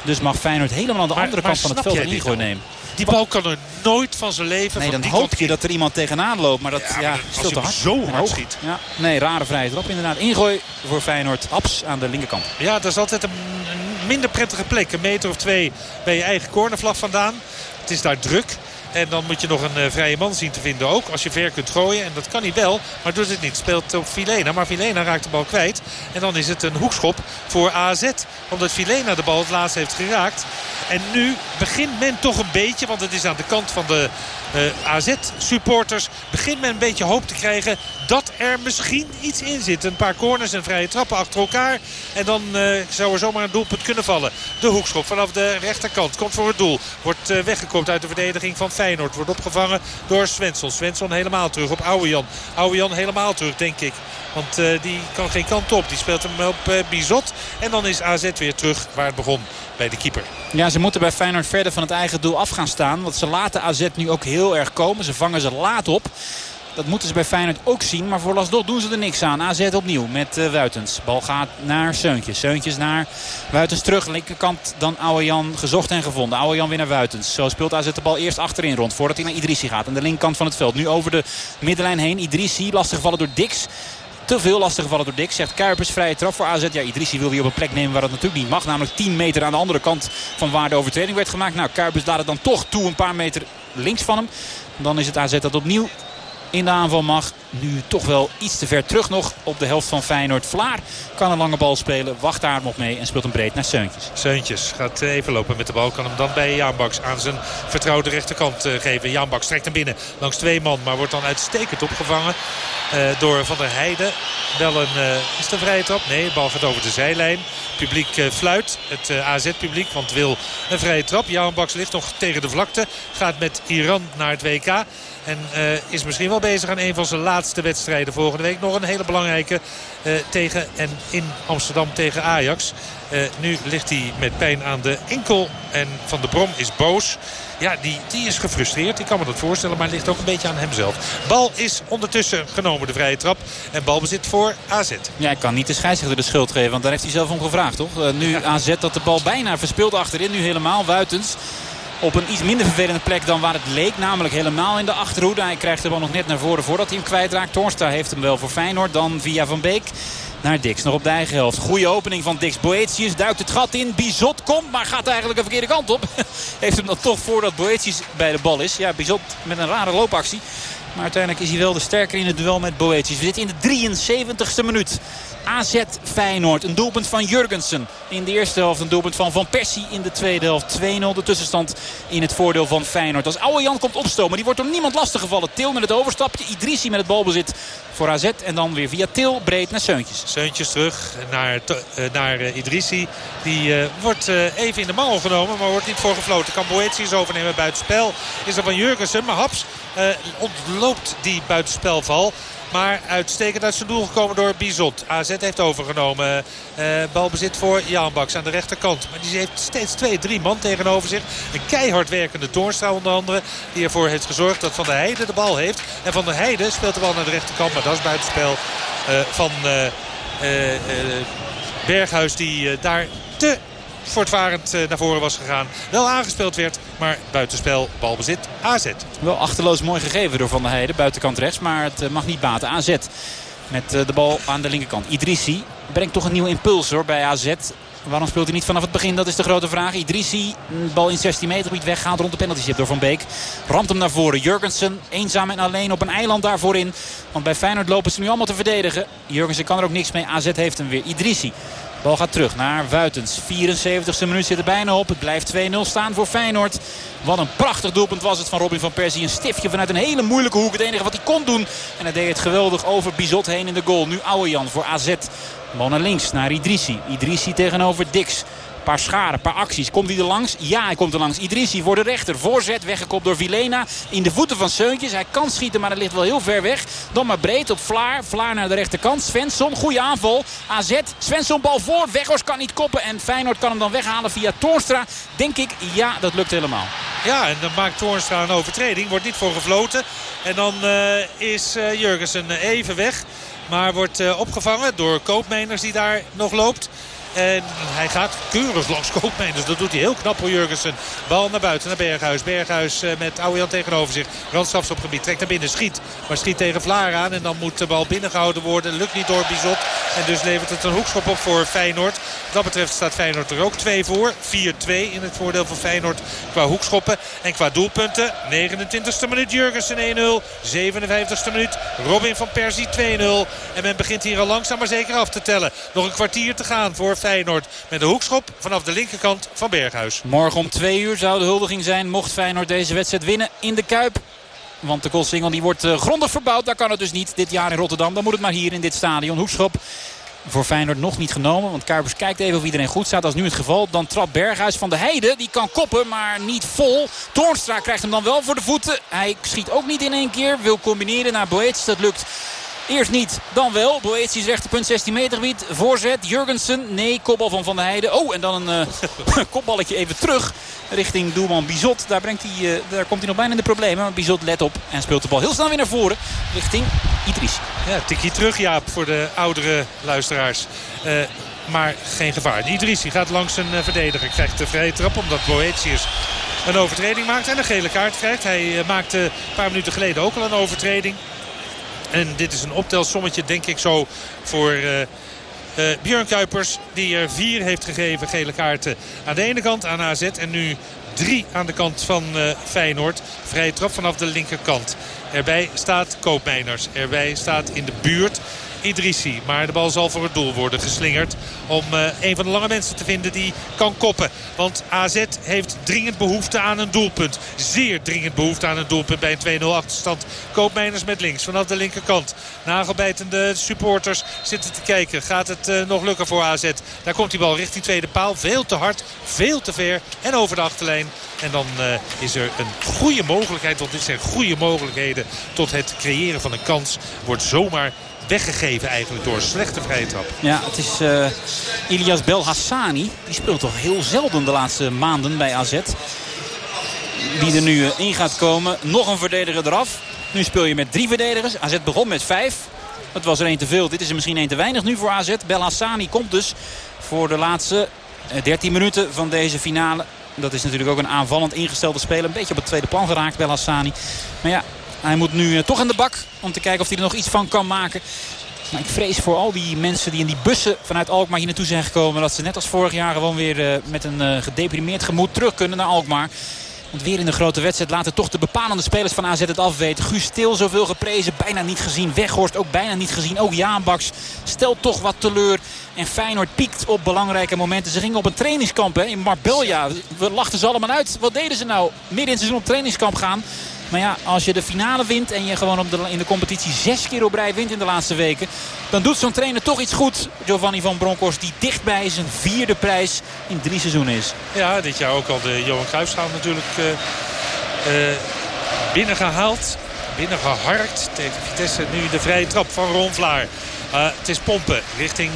Speaker 1: Dus mag Feyenoord helemaal aan de andere kant van het veld een ingooi nemen.
Speaker 2: Die bal kan er nooit van zijn leven
Speaker 1: Nee,
Speaker 2: dan
Speaker 1: hoop je dat er iemand tegenaan loopt. Maar dat ja, ja,
Speaker 2: is te hard. zo hard schiet.
Speaker 1: Ja, nee, rare vrije trap inderdaad. Ingooi voor Feyenoord. Haps aan de linkerkant.
Speaker 2: Ja, dat is altijd een, een minder prettige plek. Een meter of twee bij je eigen cornervlag vandaan. Het is daar druk. En dan moet je nog een uh, vrije man zien te vinden ook. Als je ver kunt gooien. En dat kan hij wel. Maar doet het niet. Speelt op Filena. Maar Filena raakt de bal kwijt. En dan is het een hoekschop voor AZ. Omdat Filena de bal het laatst heeft geraakt. En nu begint men toch een beetje. Want het is aan de kant van de AZ-supporters. Begint men een beetje hoop te krijgen dat er misschien iets in zit. Een paar corners en vrije trappen achter elkaar. En dan uh, zou er zomaar een doelpunt kunnen vallen. De hoekschop vanaf de rechterkant komt voor het doel. Wordt uh, weggekomen uit de verdediging van Feyenoord. Wordt opgevangen door Svensson. Svensson helemaal terug op Ouwejan. Ouwejan helemaal terug denk ik. Want die kan geen kant op. Die speelt hem op uh, Bizot. En dan is AZ weer terug waar het begon. Bij de keeper.
Speaker 1: Ja, ze moeten bij Feyenoord verder van het eigen doel af gaan staan. Want ze laten AZ nu ook heel erg komen. Ze vangen ze laat op. Dat moeten ze bij Feyenoord ook zien. Maar vooralsnog doen ze er niks aan. AZ opnieuw met uh, Wuitens. Bal gaat naar Seuntjes. Seuntjes naar Wuitens terug. Linkerkant dan Jan gezocht en gevonden. Jan weer naar Wuitens. Zo speelt AZ de bal eerst achterin rond. Voordat hij naar Idrissi gaat. Aan de linkerkant van het veld. Nu over de middenlijn heen. Idrissi lastig gevallen door Dix. Te veel lastig gevallen door Dix. Zegt Kuipers vrije trap voor AZ. Ja, Idrissi wil weer op een plek nemen waar dat natuurlijk niet mag. Namelijk 10 meter aan de andere kant van waar de overtreding werd gemaakt. Nou, Kuipers laat het dan toch toe een paar meter links van hem. Dan is het AZ dat opnieuw in de aanval mag. Nu toch wel iets te ver terug nog op de helft van Feyenoord. Vlaar kan een lange bal spelen. Wacht daar nog mee en speelt een breed naar Seuntjes.
Speaker 2: Seuntjes gaat even lopen met de bal. Kan hem dan bij Jan Baks aan zijn vertrouwde rechterkant eh, geven. Jan Baks trekt hem binnen langs twee man. Maar wordt dan uitstekend opgevangen uh, door Van der Heijden. Wel een, uh, is het een vrije trap? Nee, de bal gaat over de zijlijn. Publiek fluit. Het AZ-publiek, want wil een vrije trap. Jan Baks ligt nog tegen de vlakte. Gaat met Iran naar het WK. En uh, is misschien wel bezig aan een van zijn laatste wedstrijden volgende week. Nog een hele belangrijke uh, tegen en in Amsterdam tegen Ajax. Uh, nu ligt hij met pijn aan de enkel. En Van der Brom is boos. Ja, die, die is gefrustreerd. Ik kan me dat voorstellen. Maar ligt ook een beetje aan hemzelf. Bal is ondertussen genomen, de vrije trap. En balbezit voor AZ.
Speaker 1: Ja, ik kan niet de scheidsrechter de schuld geven. Want daar heeft hij zelf om gevraagd, toch? Uh, nu ja. AZ dat de bal bijna verspeelt achterin. Nu helemaal. Wuitens op een iets minder vervelende plek dan waar het leek. Namelijk helemaal in de achterhoede. Hij krijgt de bal nog net naar voren voordat hij hem kwijtraakt. Toornstra heeft hem wel voor Feyenoord. Dan via Van Beek naar Dix. Nog op de eigen helft. Goede opening van Dix. Boetius duikt het gat in. Bizot komt, maar gaat eigenlijk de verkeerde kant op. heeft hem dan toch voordat Boetius bij de bal is. Ja, Bizot met een rare loopactie. Maar uiteindelijk is hij wel de sterker in het duel met Boetius. We zitten in de 73ste minuut. AZ Feyenoord. Een doelpunt van Jurgensen in de eerste helft. Een doelpunt van Van Persie in de tweede helft. 2-0 de tussenstand in het voordeel van Feyenoord. Als Oude Jan komt opstomen. Die wordt door niemand lastiggevallen. Til met het overstapje. Idrissi met het balbezit voor AZ. En dan weer via Til breed naar Seuntjes.
Speaker 2: Seuntjes terug naar, naar Idrissi. Die uh, wordt even in de mangel genomen. Maar wordt niet voor gefloten. Kan Boetius overnemen buitenspel. Is er van Jurgensen. Maar Haps uh, ontloopt die buitenspelval. Maar uitstekend uit zijn doel gekomen door Bizot. AZ heeft overgenomen. Uh, balbezit voor Jan Baks aan de rechterkant. Maar die heeft steeds twee, drie man tegenover zich. Een keihard werkende Toornstra onder andere. Die ervoor heeft gezorgd dat Van der Heijden de bal heeft. En Van der Heijden speelt de bal naar de rechterkant. Maar dat is buitenspel uh, van uh, Berghuis die daar te voortvarend naar voren was gegaan. Wel aangespeeld werd, maar buitenspel, balbezit, AZ.
Speaker 1: Wel achterloos mooi gegeven door Van der Heijden, buitenkant rechts. Maar het mag niet baten, AZ. Met de bal aan de linkerkant. Idrissi brengt toch een nieuwe impuls hoor bij AZ. Waarom speelt hij niet vanaf het begin? Dat is de grote vraag. Idrissi, bal in 16 meter gebied weggaat rond de penalty door Van Beek. Ramt hem naar voren. Jurgensen eenzaam en alleen op een eiland daarvoor in. Want bij Feyenoord lopen ze nu allemaal te verdedigen. Jurgensen kan er ook niks mee. AZ heeft hem weer. Idrissi Bal gaat terug naar Wuitens. 74ste minuut zit er bijna op. Het blijft 2-0 staan voor Feyenoord. Wat een prachtig doelpunt was het van Robin van Persie. Een stiftje vanuit een hele moeilijke hoek. Het enige wat hij kon doen. En hij deed het geweldig over Bizot heen in de goal. Nu Jan voor AZ. Bal links, naar Idrissi. Idrissi tegenover Dix paar scharen, paar acties. Komt hij er langs? Ja, hij komt er langs. Idrissi voor de rechter. Voorzet, weggekopt door Vilena. In de voeten van Seuntjes. Hij kan schieten, maar dat ligt wel heel ver weg. Dan maar breed op Vlaar. Vlaar naar de rechterkant. Svensson, goede aanval. AZ, Svensson bal voor. Weghorst kan niet koppen. En Feyenoord kan hem dan weghalen via Toornstra. Denk ik, ja, dat lukt helemaal.
Speaker 2: Ja, en dan maakt Toornstra een overtreding. Wordt niet voor gefloten. En dan uh, is uh, Jurgensen even weg. Maar wordt opgevangen door Koopmeners die daar nog loopt. En hij gaat keurig langs Koopmeiners. Dat doet hij heel knap voor Jurgensen. Bal naar buiten, naar Berghuis. Berghuis eh, met Ouwejan tegenover zich. gebied trekt naar binnen, schiet. Maar schiet tegen Vlaar aan. En dan moet de bal binnengehouden worden. Lukt niet door Bizot. En dus levert het een hoekschop op voor Feyenoord. Wat dat betreft staat Feyenoord er ook 2 voor. 4-2 in het voordeel van Feyenoord qua hoekschoppen. En qua doelpunten. 29e minuut Jurgensen 1-0. 57e minuut Robin van Persie 2-0. En men begint hier al langzaam maar zeker af te tellen. Nog een kwartier te gaan voor Feyenoord. Met de hoekschop vanaf de linkerkant van Berghuis.
Speaker 1: Morgen om twee uur zou de huldiging zijn. Mocht Feyenoord deze wedstrijd winnen in de Kuip. Want de goalsingel die wordt uh, grondig verbouwd. Daar kan het dus niet dit jaar in Rotterdam. Dan moet het maar hier in dit stadion. Hoekschop voor Feyenoord nog niet genomen. Want Kuipers kijkt even of iedereen goed staat. Dat is nu het geval. Dan trapt Berghuis van de Heide. Die kan koppen, maar niet vol. Toornstra krijgt hem dan wel voor de voeten. Hij schiet ook niet in één keer. Wil combineren naar Boets. Dat lukt Eerst niet, dan wel. Boetius rechterpunt 16 meter gebied. Voorzet, Jurgensen. Nee, kopbal van Van der Heijden. Oh, en dan een uh, kopballetje even terug richting doelman Bizot. Daar, brengt hij, uh, daar komt hij nog bijna in de problemen. Bizot let op en speelt de bal heel snel weer naar voren. Richting Idris.
Speaker 2: Ja, tikkie terug Jaap voor de oudere luisteraars. Uh, maar geen gevaar. Idrissi gaat langs een verdediger. Krijgt de vrije trap omdat Boetius een overtreding maakt. En een gele kaart krijgt. Hij maakte een paar minuten geleden ook al een overtreding. En dit is een optelsommetje denk ik zo voor... Uh, Björn Kuipers die er vier heeft gegeven gele kaarten aan de ene kant aan AZ. En nu drie aan de kant van uh, Feyenoord. Vrije trap vanaf de linkerkant. Erbij staat Koopmeiners. Erbij staat in de buurt Idrissi. Maar de bal zal voor het doel worden geslingerd. Om uh, een van de lange mensen te vinden die kan koppen. Want AZ heeft dringend behoefte aan een doelpunt. Zeer dringend behoefte aan een doelpunt bij een 2-0 achterstand. Koopmeiners met links vanaf de linkerkant. Nagelbijtende supporters zitten te kijken. Gaat het uh, nog lukken voor AZ? Daar komt die bal richting tweede paal. Veel te hard, veel te ver en over de achterlijn. En dan uh, is er een goede mogelijkheid, want dit zijn goede mogelijkheden tot het creëren van een kans. Wordt zomaar weggegeven eigenlijk door een slechte vrije trap.
Speaker 1: Ja, het is uh, Ilias Belhassani. Die speelt toch heel zelden de laatste maanden bij AZ. Die er nu uh, in gaat komen. Nog een verdediger eraf. Nu speel je met drie verdedigers. AZ begon met vijf. Het was er één te veel. Dit is er misschien één te weinig nu voor AZ. Belhassani komt dus voor de laatste 13 eh, minuten van deze finale. Dat is natuurlijk ook een aanvallend ingestelde speler. Een beetje op het tweede plan geraakt, Belhassani. Maar ja, hij moet nu toch in de bak om te kijken of hij er nog iets van kan maken. Maar ik vrees voor al die mensen die in die bussen vanuit Alkmaar hier naartoe zijn gekomen... dat ze net als vorig jaar gewoon weer met een gedeprimeerd gemoed terug kunnen naar Alkmaar. Want weer in de grote wedstrijd laten toch de bepalende spelers van AZ het afweten. Guus Stil zoveel geprezen, bijna niet gezien. Weghorst ook bijna niet gezien. Ook Jaan Baks stelt toch wat teleur. En Feyenoord piekt op belangrijke momenten. Ze gingen op een trainingskamp hè, in Marbella. We lachten ze allemaal uit. Wat deden ze nou? Midden in het seizoen op trainingskamp gaan. Maar ja, als je de finale wint en je gewoon op de, in de competitie zes keer op rij wint in de laatste weken. Dan doet zo'n trainer toch iets goed. Giovanni van Bronckhorst die dichtbij zijn vierde prijs in drie seizoenen is.
Speaker 2: Ja, dit jaar ook al de Johan Cruijffschaal natuurlijk uh, uh, binnengehaald. Binnengeharkt tegen Vitesse. Nu de vrije trap van Ron Vlaar. Uh, het is pompen richting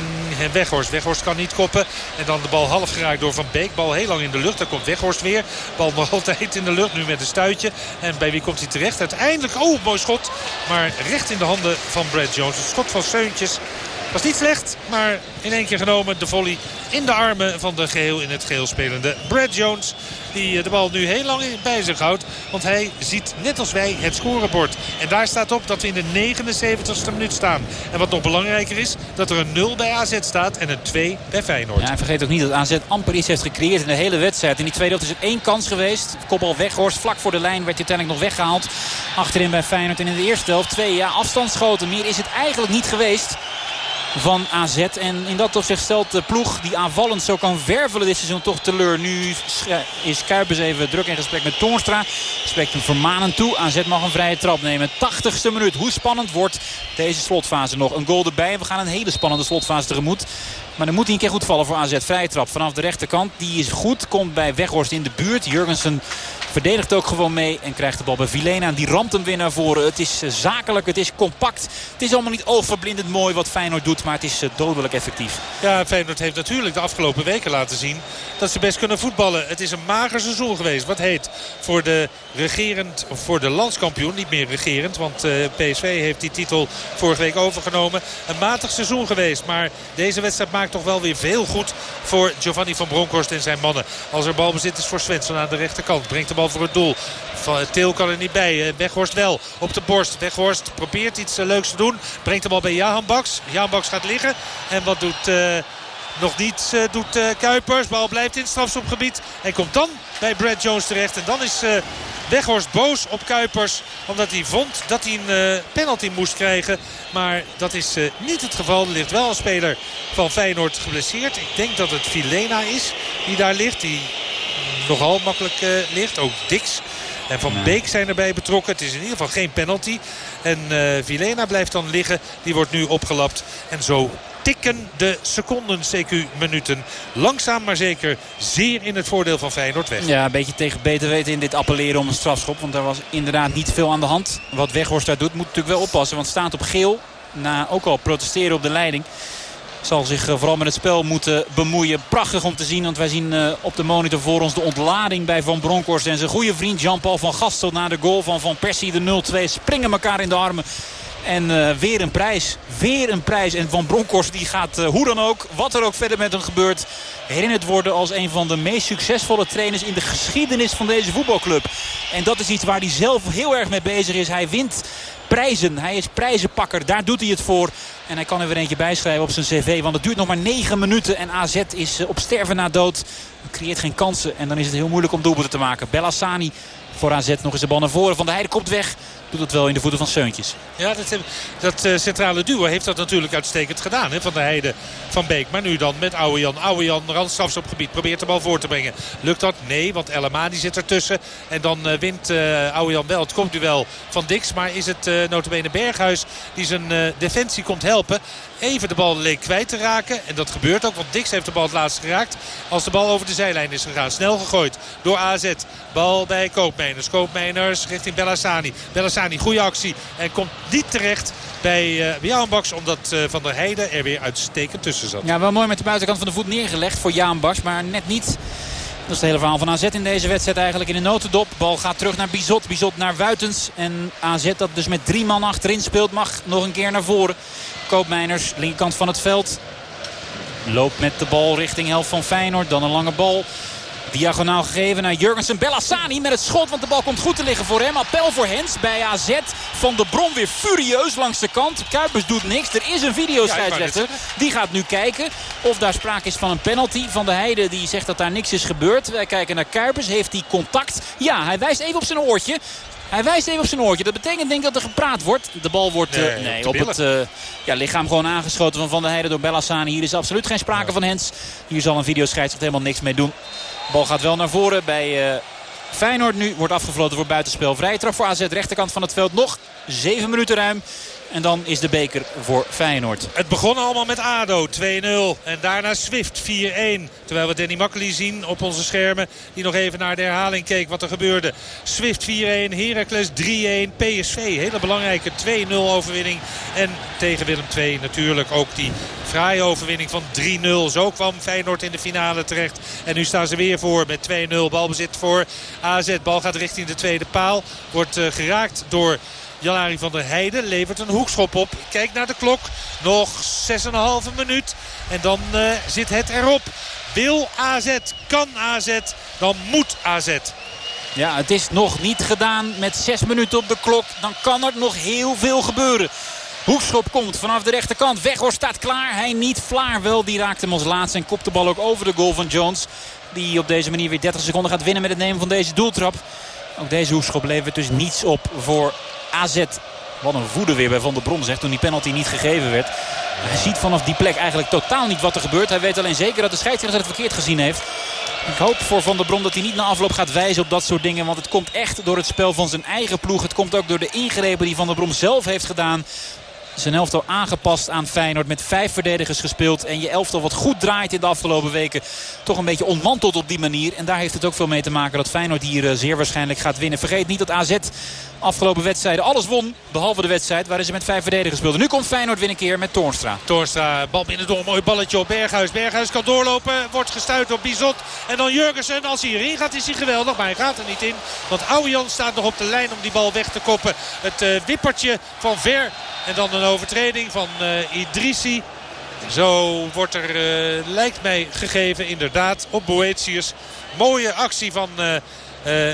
Speaker 2: Weghorst. Weghorst kan niet koppen. En dan de bal half geraakt door Van Beek. Bal heel lang in de lucht. Daar komt Weghorst weer. Bal nog altijd in de lucht. Nu met een stuitje. En bij wie komt hij terecht? Uiteindelijk, oh mooi schot. Maar recht in de handen van Brad Jones. Het schot van Seuntjes. Was niet slecht, maar in één keer genomen de volley in de armen van de geheel in het geheel spelende Brad Jones. Die eh, de bal nu heel lang bij zich houdt. Want hij ziet net als wij het scorebord. En daar staat op dat we in de 79ste minuut staan. En wat nog belangrijker is, dat er een 0 bij AZ staat en een 2 bij Feyenoord.
Speaker 1: Ja, en vergeet ook niet dat AZ amper iets heeft gecreëerd in de hele wedstrijd. In die tweede helft is het één kans geweest. Kopbal weghorst. Vlak voor de lijn werd uiteindelijk nog weggehaald. Achterin bij Feyenoord. En in de eerste helft twee ja, afstandsschoten. Meer is het eigenlijk niet geweest van AZ. En in dat opzicht stelt de ploeg die aanvallend zo kan vervelen dit seizoen toch teleur. Nu is Kuipers even druk in gesprek met Toornstra. Spreekt hem vermanend toe. AZ mag een vrije trap nemen. 80ste minuut. Hoe spannend wordt deze slotfase nog. Een goal erbij. We gaan een hele spannende slotfase tegemoet. Maar dan moet hij een keer goed vallen voor AZ. Vrije trap vanaf de rechterkant. Die is goed. Komt bij Weghorst in de buurt. Jurgensen Verdedigt ook gewoon mee en krijgt de bal bij Vilena. Die ramt hem weer naar voren. Het is eh, zakelijk, het is compact. Het is allemaal niet overblindend mooi wat Feyenoord doet. Maar het is eh, dodelijk effectief.
Speaker 2: Ja, Feyenoord heeft natuurlijk de afgelopen weken laten zien dat ze best kunnen voetballen. Het is een mager seizoen geweest. Wat heet voor de regerend, voor de landskampioen. Niet meer regerend, want eh, PSV heeft die titel vorige week overgenomen. Een matig seizoen geweest. Maar deze wedstrijd maakt toch wel weer veel goed voor Giovanni van Bronckhorst en zijn mannen. Als er balbezit is voor Svensson aan de rechterkant. Brengt de bal voor het doel. Til kan er niet bij. Eh, Weghorst wel op de borst. Weghorst probeert iets eh, leuks te doen. Brengt de bal bij Jahan Baks. Jahan Baks gaat liggen. En wat doet... Uh, nog niets uh, doet uh, Kuipers. Bal blijft in het strafschopgebied. En komt dan bij Brad Jones terecht. En dan is Weghorst boos op Kuipers. Omdat hij vond dat hij een penalty moest krijgen. Maar dat is niet het geval. Er ligt wel een speler van Feyenoord geblesseerd. Ik denk dat het Filena is die daar ligt. Die nogal makkelijk ligt. Ook Dix en Van Beek zijn erbij betrokken. Het is in ieder geval geen penalty. En uh, Vilena blijft dan liggen. Die wordt nu opgelapt. En zo tikken de seconden, CQ-minuten. Langzaam maar zeker zeer in het voordeel van Feyenoord weg.
Speaker 1: Ja, een beetje tegen beter weten in dit appelleren om een strafschop. Want er was inderdaad niet veel aan de hand. Wat Weghorst daar doet moet natuurlijk wel oppassen. Want staat op geel. Na ook al protesteren op de leiding. Zal zich eh, vooral met het spel moeten bemoeien. Prachtig om te zien. Want wij zien eh, op de monitor voor ons de ontlading bij Van Bronckhorst. En zijn goede vriend Jean-Paul van Gastel na de goal van Van Persie. De 0-2 springen elkaar in de armen. En uh, weer een prijs. Weer een prijs. En Van Bronckhorst die gaat hoe dan ook, wat er ook verder met hem gebeurt... herinnerd worden als een van de meest succesvolle trainers in de geschiedenis van deze voetbalclub. En dat is iets waar hij zelf heel erg mee bezig is. Hij wint prijzen. Hij is prijzenpakker. Daar doet hij het voor. En hij kan er weer eentje bijschrijven op zijn cv. Want het duurt nog maar 9 minuten. En AZ is uh, op sterven na dood. Creëert geen kansen. En dan is het heel moeilijk om doelpunten te maken. Bellassani voor AZ nog eens de bal naar voren. Van de Heide komt weg doet het wel in de voeten van Seuntjes.
Speaker 2: Ja, dat, dat uh, centrale duo heeft dat natuurlijk uitstekend gedaan. Hè, van de Heide van Beek. Maar nu dan met Ouwe Jan. Oude Jan randstrafs op gebied. Probeert de bal voor te brengen. Lukt dat? Nee, want Elamadi zit ertussen. En dan uh, wint uh, Oude Jan wel het kopduel van Dix. Maar is het uh, notabene Berghuis die zijn defensie komt helpen. Even de bal leek kwijt te raken. En dat gebeurt ook, want Dix heeft de bal het laatst geraakt. Als de bal over de zijlijn is gegaan. Snel gegooid door AZ. Bal bij Koopmeiners. Koopmeiners richting Bellassani. Bellassani, goede actie. En komt niet terecht bij uh, Baks. Omdat uh, Van der Heijden er weer uitstekend tussen zat.
Speaker 1: Ja, wel mooi met de buitenkant van de voet neergelegd voor Jaan. Maar net niet. Dat is het hele verhaal van AZ in deze wedstrijd eigenlijk in de notendop. Bal gaat terug naar Bizot. Bizot naar Wuitens. En AZ dat dus met drie man achterin speelt mag nog een keer naar voren. Koopmeiners, linkerkant van het veld. Loopt met de bal richting helft van Feyenoord. Dan een lange bal. Diagonaal gegeven naar Jurgensen. Bellassani met het schot, want de bal komt goed te liggen voor hem. Appel voor Hens bij AZ. Van de Bron weer furieus langs de kant. Kuipers doet niks. Er is een videoscheidsrechter. Die gaat nu kijken of daar sprake is van een penalty. Van de Heide die zegt dat daar niks is gebeurd. Wij kijken naar Kuipers. Heeft hij contact? Ja, hij wijst even op zijn oortje. Hij wijst even op zijn oortje. Dat betekent denk ik dat er gepraat wordt. De bal wordt nee, uh, nee, op, op het uh, ja, lichaam gewoon aangeschoten van Van der Heijden door Bellassani. Hier is absoluut geen sprake ja. van Hens. Hier zal een videoscheidsrechter helemaal niks mee doen. De bal gaat wel naar voren bij uh, Feyenoord nu. Wordt afgefloten voor buitenspel. Vrije trap voor AZ. Rechterkant van het veld. Nog 7 minuten ruim. En dan is de beker voor Feyenoord.
Speaker 2: Het begon allemaal met ADO 2-0. En daarna Swift 4-1. Terwijl we Danny Makkely zien op onze schermen. Die nog even naar de herhaling keek wat er gebeurde. Swift 4-1. Heracles 3-1. PSV. Hele belangrijke 2-0 overwinning. En tegen Willem II natuurlijk ook die fraaie overwinning van 3-0. Zo kwam Feyenoord in de finale terecht. En nu staan ze weer voor met 2-0. Balbezit voor AZ. Bal gaat richting de tweede paal. Wordt uh, geraakt door... Jan-Ari van der Heijden levert een hoekschop op. Kijk naar de klok. Nog 6,5 minuut. En dan uh, zit het erop. Wil AZ, kan AZ, dan moet AZ.
Speaker 1: Ja, het is nog niet gedaan met 6 minuten op de klok. Dan kan er nog heel veel gebeuren. Hoekschop komt vanaf de rechterkant. Weghorst staat klaar. Hij niet. Vlaar wel. Die raakt hem als laatste. En kopt de bal ook over de goal van Jones. Die op deze manier weer 30 seconden gaat winnen met het nemen van deze doeltrap. Ook deze hoekschop levert dus niets op voor AZ. Wat een woede weer bij Van der Brom zegt toen die penalty niet gegeven werd. Hij ziet vanaf die plek eigenlijk totaal niet wat er gebeurt. Hij weet alleen zeker dat de scheidsrechter het verkeerd gezien heeft. Ik hoop voor Van der Brom dat hij niet na afloop gaat wijzen op dat soort dingen. Want het komt echt door het spel van zijn eigen ploeg. Het komt ook door de ingrepen die Van der Brom zelf heeft gedaan. Zijn elftal aangepast aan Feyenoord. Met vijf verdedigers gespeeld. En je elftal wat goed draait in de afgelopen weken. Toch een beetje ontmanteld op die manier. En daar heeft het ook veel mee te maken dat Feyenoord hier zeer waarschijnlijk gaat winnen. Vergeet niet dat AZ afgelopen wedstrijden alles won. Behalve de wedstrijd waarin ze met vijf verdedigers speelden. Nu komt Feyenoord weer een keer met Toornstra.
Speaker 2: Toornstra, bal binnendoor. Mooi balletje op Berghuis. Berghuis kan doorlopen. Wordt gestuurd op Bizot. En dan Jurgensen. Als hij erin gaat is hij geweldig. Maar hij gaat er niet in. Want Ouwejan staat nog op de lijn om die bal weg te koppen. Het uh, wippertje van ver. En dan een overtreding van uh, Idrissi. Zo wordt er, uh, lijkt mij, gegeven inderdaad op Boetius. Mooie actie van... Uh,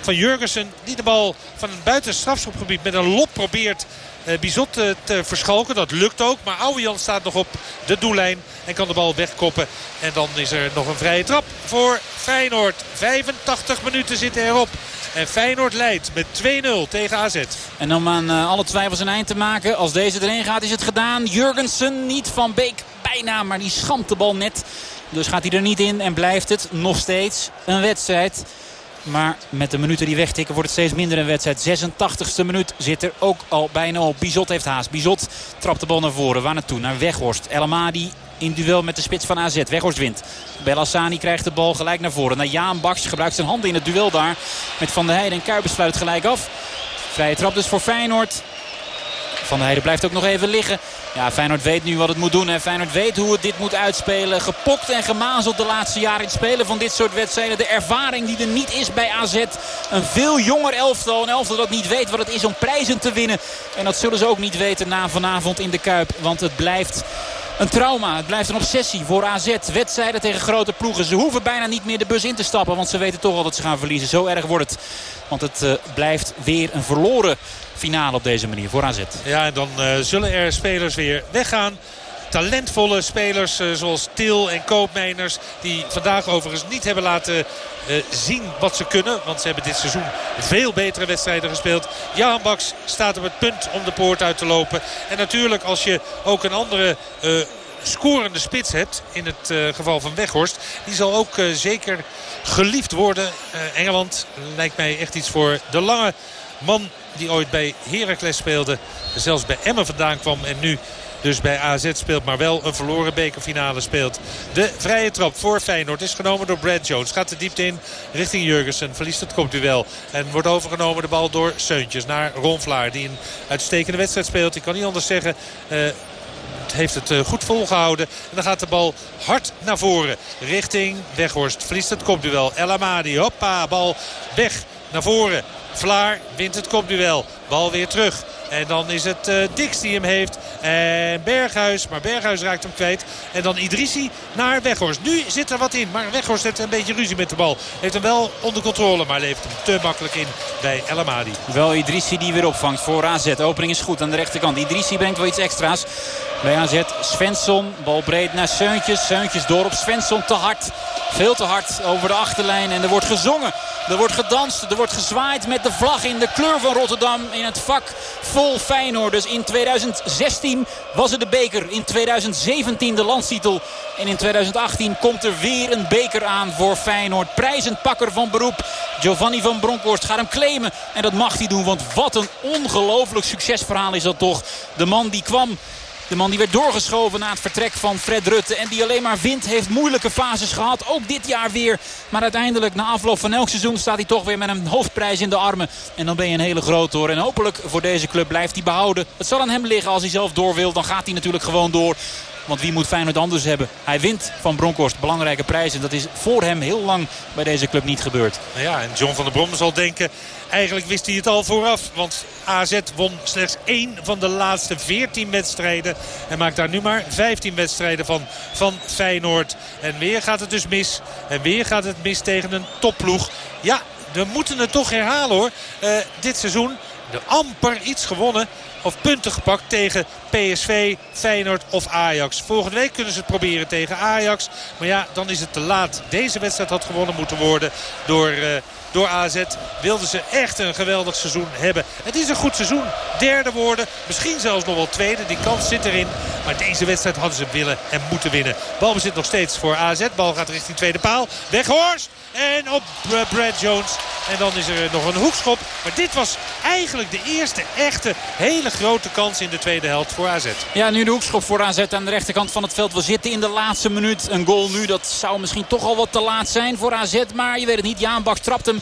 Speaker 2: van Jurgensen. Die de bal van een buiten strafschopgebied met een lop probeert uh, Bizot te, te verschalken. Dat lukt ook. Maar Ouwejan staat nog op de doellijn. En kan de bal wegkoppen. En dan is er nog een vrije trap voor Feyenoord. 85 minuten zitten erop. En Feyenoord leidt met 2-0 tegen AZ.
Speaker 1: En om aan uh, alle twijfels een eind te maken. Als deze erin gaat is het gedaan. Jurgensen niet van Beek bijna. Maar die schampt de bal net. Dus gaat hij er niet in en blijft het nog steeds een wedstrijd Maar met de minuten die wegtikken wordt het steeds minder een wedstrijd. 86e minuut zit er ook al bijna op. Bizot heeft haast. Bizot trapt de bal naar voren. Waar naartoe? Naar Weghorst. El Amadi in duel met de spits van AZ. Weghorst wint. Bellassani krijgt de bal gelijk naar voren. Naar Jaan Baks gebruikt zijn handen in het duel daar. Met Van der Heijden en Kuipers sluit gelijk af. Vrije trap dus voor Feyenoord. Van der Heijden blijft ook nog even liggen. Ja, Feyenoord weet nu wat het moet doen. Hè. Feyenoord weet hoe het dit moet uitspelen. Gepokt en gemazeld de laatste jaren in het spelen van dit soort wedstrijden. De ervaring die er niet is bij AZ. Een veel jonger elftal. Een elftal dat niet weet wat het is om prijzen te winnen. En dat zullen ze ook niet weten na vanavond in de Kuip. Want het blijft een trauma. Het blijft een obsessie voor AZ. Wedstrijden tegen grote ploegen. Ze hoeven bijna niet meer de bus in te stappen. Want ze weten toch al dat ze gaan verliezen. Zo erg wordt het. Want het uh, blijft weer een verloren finale op deze manier voor AZ.
Speaker 2: Ja, en dan uh, zullen er spelers weer weggaan talentvolle spelers uh, zoals Til en Koopmeiners. Die vandaag overigens niet hebben laten uh, zien wat ze kunnen. Want ze hebben dit seizoen veel betere wedstrijden gespeeld. Jan Baks staat op het punt om de poort uit te lopen. En natuurlijk als je ook een andere... Uh, scorende spits hebt. In het geval van Weghorst. Die zal ook zeker geliefd worden. Engeland lijkt mij echt iets voor de lange man die ooit bij Heracles speelde. Zelfs bij Emmen vandaan kwam en nu dus bij AZ speelt. Maar wel een verloren bekerfinale speelt. De vrije trap voor Feyenoord is genomen door Brad Jones. Gaat de diepte in richting Jurgensen. Verliest het kopduel. En wordt overgenomen de bal door Seuntjes naar Ron Vlaar. Die een uitstekende wedstrijd speelt. Ik kan niet anders zeggen... Uh, heeft het goed volgehouden. En dan gaat de bal hard naar voren. Richting Weghorst. Verliest het kopduel. El Amadi. Hoppa. Bal weg naar voren. Vlaar wint het kopduel. Bal weer terug. En dan is het uh, Dix die hem heeft. En Berghuis. Maar Berghuis raakt hem kwijt. En dan Idrissi naar Weghorst. Nu zit er wat in. Maar Weghorst heeft een beetje ruzie met de bal. Heeft hem wel onder controle. Maar levert hem te makkelijk in bij El Amadi.
Speaker 1: Wel Idrissi die weer opvangt voor AZ. Opening is goed aan de rechterkant. Idrissi brengt wel iets extra's bij AZ. Svensson. Bal breed naar Seuntjes. Seuntjes door op Svensson. Te hard. Veel te hard over de achterlijn. En er wordt gezongen. Er wordt gedanst. Er wordt gezwaaid met de vlag in de kleur van Rotterdam. In het vak vol Feyenoord. Dus in 2016 was het de beker. In 2017 de landstitel. En in 2018 komt er weer een beker aan voor Feyenoord. Prijzend pakker van beroep. Giovanni van Bronckhorst gaat hem claimen. En dat mag hij doen. Want wat een ongelooflijk succesverhaal is dat toch. De man die kwam de man die werd doorgeschoven na het vertrek van Fred Rutte. En die alleen maar wint, heeft moeilijke fases gehad. Ook dit jaar weer. Maar uiteindelijk na afloop van elk seizoen staat hij toch weer met een hoofdprijs in de armen. En dan ben je een hele grote hoor. En hopelijk voor deze club blijft hij behouden. Het zal aan hem liggen als hij zelf door wil. Dan gaat hij natuurlijk gewoon door. Want wie moet Feyenoord anders hebben? Hij wint van Bronkhorst belangrijke prijzen. Dat is voor hem heel lang bij deze club niet gebeurd.
Speaker 2: Nou ja, en John van der Brom zal denken... Eigenlijk wist hij het al vooraf. Want AZ won slechts één van de laatste 14 wedstrijden. En maakt daar nu maar 15 wedstrijden van, van Feyenoord. En weer gaat het dus mis. En weer gaat het mis tegen een topploeg. Ja, we moeten het toch herhalen hoor. Uh, dit seizoen de amper iets gewonnen of punten gepakt tegen PSV, Feyenoord of Ajax. Volgende week kunnen ze het proberen tegen Ajax. Maar ja, dan is het te laat. Deze wedstrijd had gewonnen moeten worden door... Uh, door AZ wilden ze echt een geweldig seizoen hebben. Het is een goed seizoen. Derde worden. Misschien zelfs nog wel tweede. Die kans zit erin. Maar deze wedstrijd hadden ze willen en moeten winnen. Balbezit nog steeds voor AZ. Bal gaat richting tweede paal. Weghorst. En op Brad Jones. En dan is er nog een hoekschop. Maar dit was eigenlijk de eerste echte hele grote kans in de tweede helft voor AZ.
Speaker 1: Ja, nu de hoekschop voor AZ aan de rechterkant van het veld. We zitten in de laatste minuut. Een goal nu, dat zou misschien toch al wat te laat zijn voor AZ. Maar je weet het niet. Jaan Bak trapt hem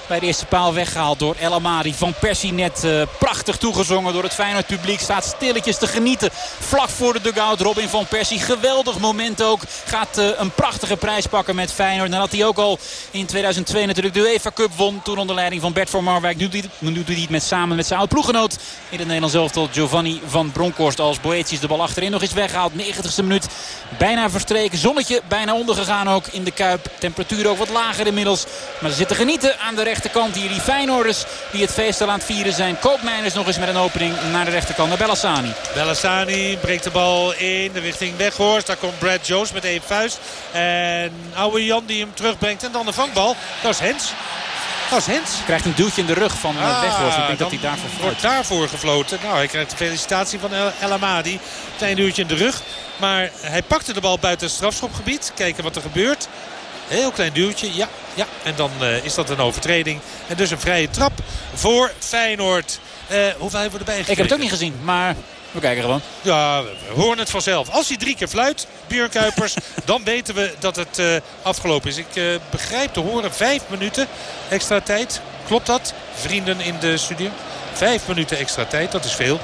Speaker 1: bij de eerste paal weggehaald door El Amadi. Van Persie net uh, prachtig toegezongen door het Feyenoord publiek. Staat stilletjes te genieten. Vlak voor de dugout Robin van Persie. Geweldig moment ook. Gaat uh, een prachtige prijs pakken met Feyenoord. Nadat hij ook al in 2002 natuurlijk de UEFA Cup won. Toen onder leiding van Bert van Marwijk. Nu doet hij het met, samen met zijn oud-ploeggenoot. In het Nederlands elftal Giovanni van Bronckhorst. Als Boetius de bal achterin nog eens weggehaald. 90ste minuut. Bijna verstreken. Zonnetje bijna ondergegaan ook in de Kuip. Temperatuur ook wat lager inmiddels. Maar ze zitten genieten aan de rechterkant hier. Die Feyenoorders die het feest al aan het vieren zijn. Koopmeiners nog eens met een opening naar de rechterkant. Naar Bellassani.
Speaker 2: Bellassani breekt de bal in de richting Weghorst. Daar komt Brad Jones met één vuist. En oude Jan die hem terugbrengt. En dan de vangbal. Dat is Hens. Dat is Hens.
Speaker 1: Krijgt een duwtje in de rug van ah, Weghorst. Ik denk dat hij daarvoor fluit.
Speaker 2: wordt daarvoor gefloten. Nou, hij krijgt de felicitatie van El, El Amadi. Klein duwtje in de rug. Maar hij pakte de bal buiten het strafschopgebied. Kijken wat er gebeurt. Heel klein duwtje. Ja, ja. En dan uh, is dat een overtreding. En dus een vrije trap voor Feyenoord. Uh, hoeveel hebben we erbij
Speaker 1: gekeken? Ik heb het ook niet gezien, maar we kijken gewoon.
Speaker 2: Ja, we horen het vanzelf. Als hij drie keer fluit, Björn Kuipers, dan weten we dat het uh, afgelopen is. Ik uh, begrijp te horen vijf minuten extra tijd. Klopt dat, vrienden in de studio? Vijf minuten extra tijd, dat is veel.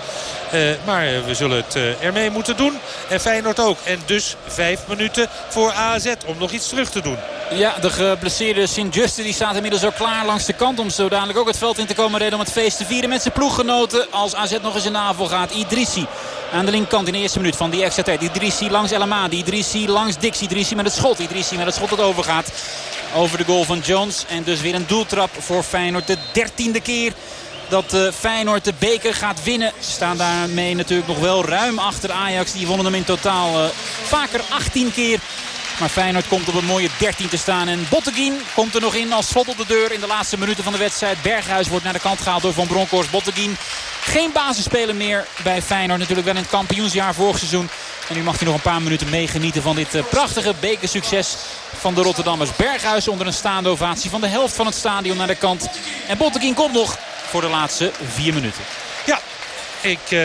Speaker 2: Uh, maar we zullen het uh, ermee moeten doen. En Feyenoord ook. En dus vijf minuten voor AZ om nog iets terug te doen.
Speaker 1: Ja, de geblesseerde Sint-Juste die staat inmiddels al klaar langs de kant... om zo dadelijk ook het veld in te komen reden om het feest te vieren met zijn ploeggenoten. Als AZ nog eens in navel gaat. Idrissi aan de linkerkant in de eerste minuut van die extra tijd. Idrissi langs El Amadi. Idrissi langs Dix. Idrissi met het schot. Idrissi met het schot dat overgaat. Over de goal van Jones. En dus weer een doeltrap voor Feyenoord. De dertiende keer dat uh, Feyenoord de beker gaat winnen. Ze staan daarmee natuurlijk nog wel ruim achter Ajax. Die wonnen hem in totaal uh, vaker 18 keer. Maar Feyenoord komt op een mooie 13 te staan. En Botteguin komt er nog in als slot op de deur in de laatste minuten van de wedstrijd. Berghuis wordt naar de kant gehaald door Van Bronckhorst. Botteguin geen basisspeler meer bij Feyenoord. Natuurlijk wel in het kampioensjaar vorig seizoen. En nu mag hij nog een paar minuten meegenieten van dit uh, prachtige bekersucces van de Rotterdammers. Berghuis onder een staande ovatie van de helft van het stadion naar de kant. En Botteguin komt nog voor de laatste vier minuten.
Speaker 2: Ja, ik uh,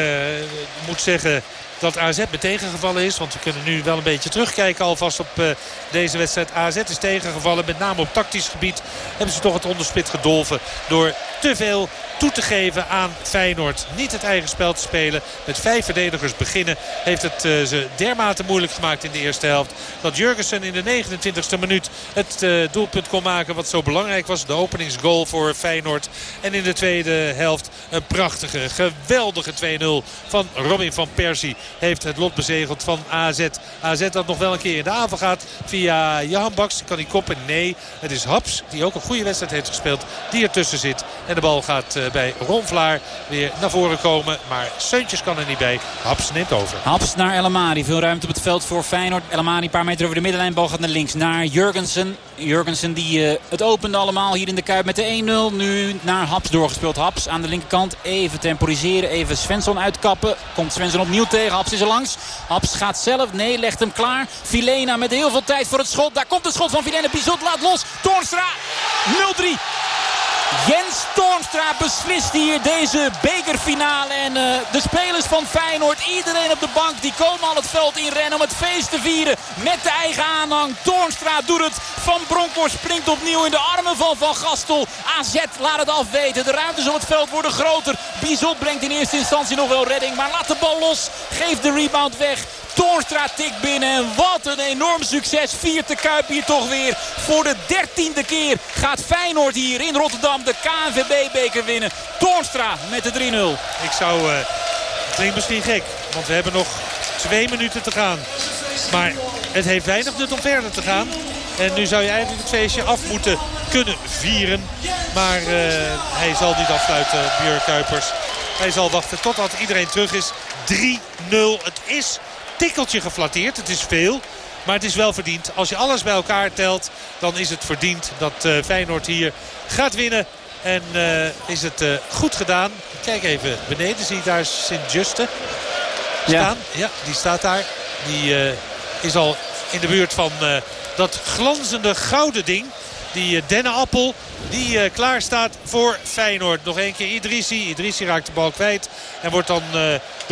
Speaker 2: moet zeggen dat AZ me tegengevallen is. Want we kunnen nu wel een beetje terugkijken alvast op uh, deze wedstrijd. AZ is tegengevallen, met name op tactisch gebied. Hebben ze toch het onderspit gedolven door te veel toe te geven aan Feyenoord. Niet het eigen spel te spelen. Met vijf verdedigers beginnen. Heeft het uh, ze dermate moeilijk gemaakt in de eerste helft. Dat Jurgensen in de 29e minuut het uh, doelpunt kon maken. Wat zo belangrijk was. De openingsgoal voor Feyenoord. En in de tweede helft een prachtige, geweldige 2-0 van Robin van Persie. Heeft het lot bezegeld van AZ. AZ dat nog wel een keer in de avond gaat. Via Jan Baks. Kan hij koppen? Nee. Het is Haps die ook een goede wedstrijd heeft gespeeld. Die ertussen zit. En de bal gaat uh, bij Ron Vlaar weer naar voren komen. Maar Seuntjes kan er niet bij. Haps neemt over.
Speaker 1: Haps naar El Amari. Veel ruimte op het veld voor Feyenoord. El Amari een paar meter over de middenlijn. Bal gaat naar links naar Jurgensen. Jurgensen die uh, het opende allemaal hier in de Kuip met de 1-0. Nu naar Haps doorgespeeld. Haps aan de linkerkant. Even temporiseren. Even Svensson uitkappen. Komt Svensson opnieuw tegen. Haps is er langs. Haps gaat zelf. Nee, legt hem klaar. Filena met heel veel tijd voor het schot. Daar komt het schot van Filena. Bizot laat los. Toornstra 0-3. Jens Toornstra beslist hier deze bekerfinale. En uh, de spelers van Feyenoord, iedereen op de bank, die komen al het veld in rennen om het feest te vieren. Met de eigen aanhang. Toornstra doet het. Van Bronckhorst springt opnieuw in de armen van Van Gastel. AZ laat het afweten. De ruimtes op het veld worden groter. Bizot brengt in eerste instantie nog wel redding. Maar laat de bal los. Geeft de rebound weg. Toornstra tikt binnen. En wat een enorm succes. Viert de Kuip hier toch weer. Voor de dertiende keer gaat Feyenoord hier in Rotterdam de KNVB-beker winnen. Toornstra met de 3-0.
Speaker 2: Ik zou... Uh, het klinkt misschien gek. Want we hebben nog twee minuten te gaan. Maar het heeft weinig nut om verder te gaan. En nu zou je eigenlijk het feestje af moeten kunnen vieren. Maar uh, hij zal niet afsluiten, Björn Kuipers. Hij zal wachten totdat iedereen terug is. 3-0. Het is tikkeltje geflatteerd. Het is veel. Maar het is wel verdiend. Als je alles bij elkaar telt, dan is het verdiend dat uh, Feyenoord hier gaat winnen. En uh, is het uh, goed gedaan. Kijk even beneden. Zie je daar Sint-Juste staan. Ja. ja. die staat daar. Die is al in de buurt van dat glanzende gouden ding. Die dennenappel die klaar staat voor Feyenoord. Nog één keer Idrissi. Idrissi raakt de bal kwijt. En wordt dan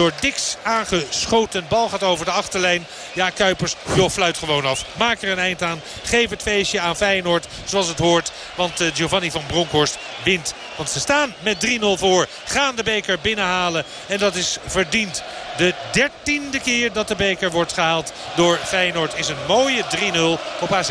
Speaker 2: door Dix aangeschoten. Bal gaat over de achterlijn. Ja, Kuipers, joh, fluit gewoon af. Maak er een eind aan. Geef het feestje aan Feyenoord zoals het hoort. Want uh, Giovanni van Bronckhorst wint. Want ze staan met 3-0 voor. Gaan de beker binnenhalen. En dat is verdiend. De dertiende keer dat de beker wordt gehaald door Feyenoord is een mooie 3-0 op AZ.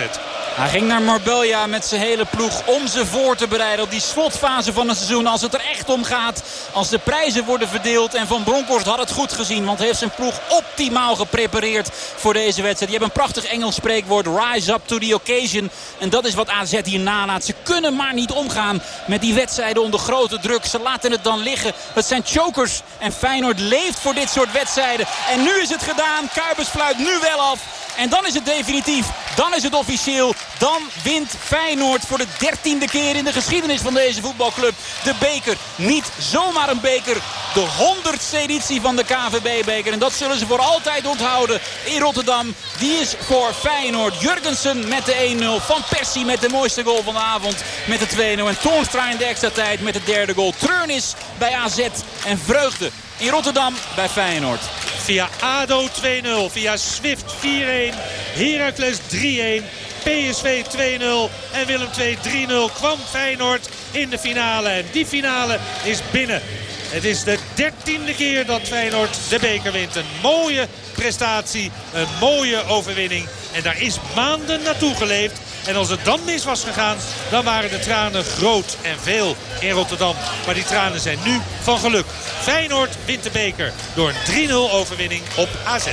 Speaker 1: Hij ging naar Marbella met zijn hele ploeg om ze voor te bereiden op die slotfase van het seizoen. Als het er echt om gaat. Als de prijzen worden verdeeld. En Van Bronckhorst had het goed gezien. Want heeft zijn ploeg optimaal geprepareerd voor deze wedstrijd. Je hebt een prachtig Engels spreekwoord. Rise up to the occasion. En dat is wat AZ hier nalaat. Ze kunnen maar niet omgaan met die wedstrijden onder grote druk. Ze laten het dan liggen. Het zijn chokers. En Feyenoord leeft voor dit soort wedstrijden. En nu is het gedaan. Kuipers fluit nu wel af. En dan is het definitief. Dan is het officieel. Dan wint Feyenoord voor de dertiende keer in de geschiedenis van deze voetbalclub. De beker. Niet zomaar een beker. De honderdste editie van de KVB-beker. En dat zullen ze voor altijd onthouden in Rotterdam. Die is voor Feyenoord. Jurgensen met de 1-0. Van Persie met de mooiste goal van de avond met de 2-0. En Toornstra in de extra tijd met de derde goal. Treurnis bij AZ en vreugde in Rotterdam bij Feyenoord.
Speaker 2: Via ADO 2-0, via Swift 4-1, Heracles 3-1, PSV 2-0 en Willem 2 3-0 kwam Feyenoord in de finale. En die finale is binnen. Het is de dertiende keer dat Feyenoord de beker wint. Een mooie prestatie, een mooie overwinning. En daar is maanden naartoe geleefd. En als het dan mis was gegaan, dan waren de tranen groot en veel in Rotterdam. Maar die tranen zijn nu van geluk. Feyenoord wint de beker door een 3-0 overwinning op AZ.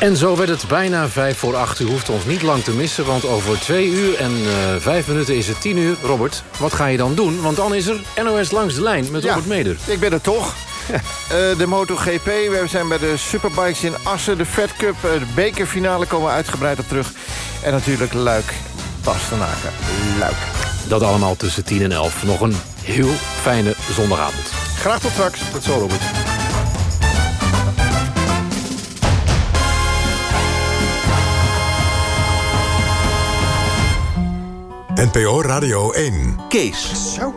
Speaker 3: En zo werd het bijna 5 voor 8. U hoeft ons niet lang te missen, want over 2 uur en uh, 5 minuten is het 10 uur. Robert, wat ga je dan doen? Want dan is er NOS Langs de Lijn met Robert ja, Meder.
Speaker 4: Ik ben er toch. Uh, de MotoGP, we zijn bij de Superbikes in Assen. De Fed Cup, uh, de bekerfinale komen we uitgebreid op terug. En natuurlijk Luik Bastenaken. Luik.
Speaker 3: Dat allemaal tussen 10 en 11. Nog een heel fijne zondagavond.
Speaker 4: Graag tot straks.
Speaker 3: Tot zo, Robert.
Speaker 5: NPO Radio 1.
Speaker 6: Kees.
Speaker 4: Zo.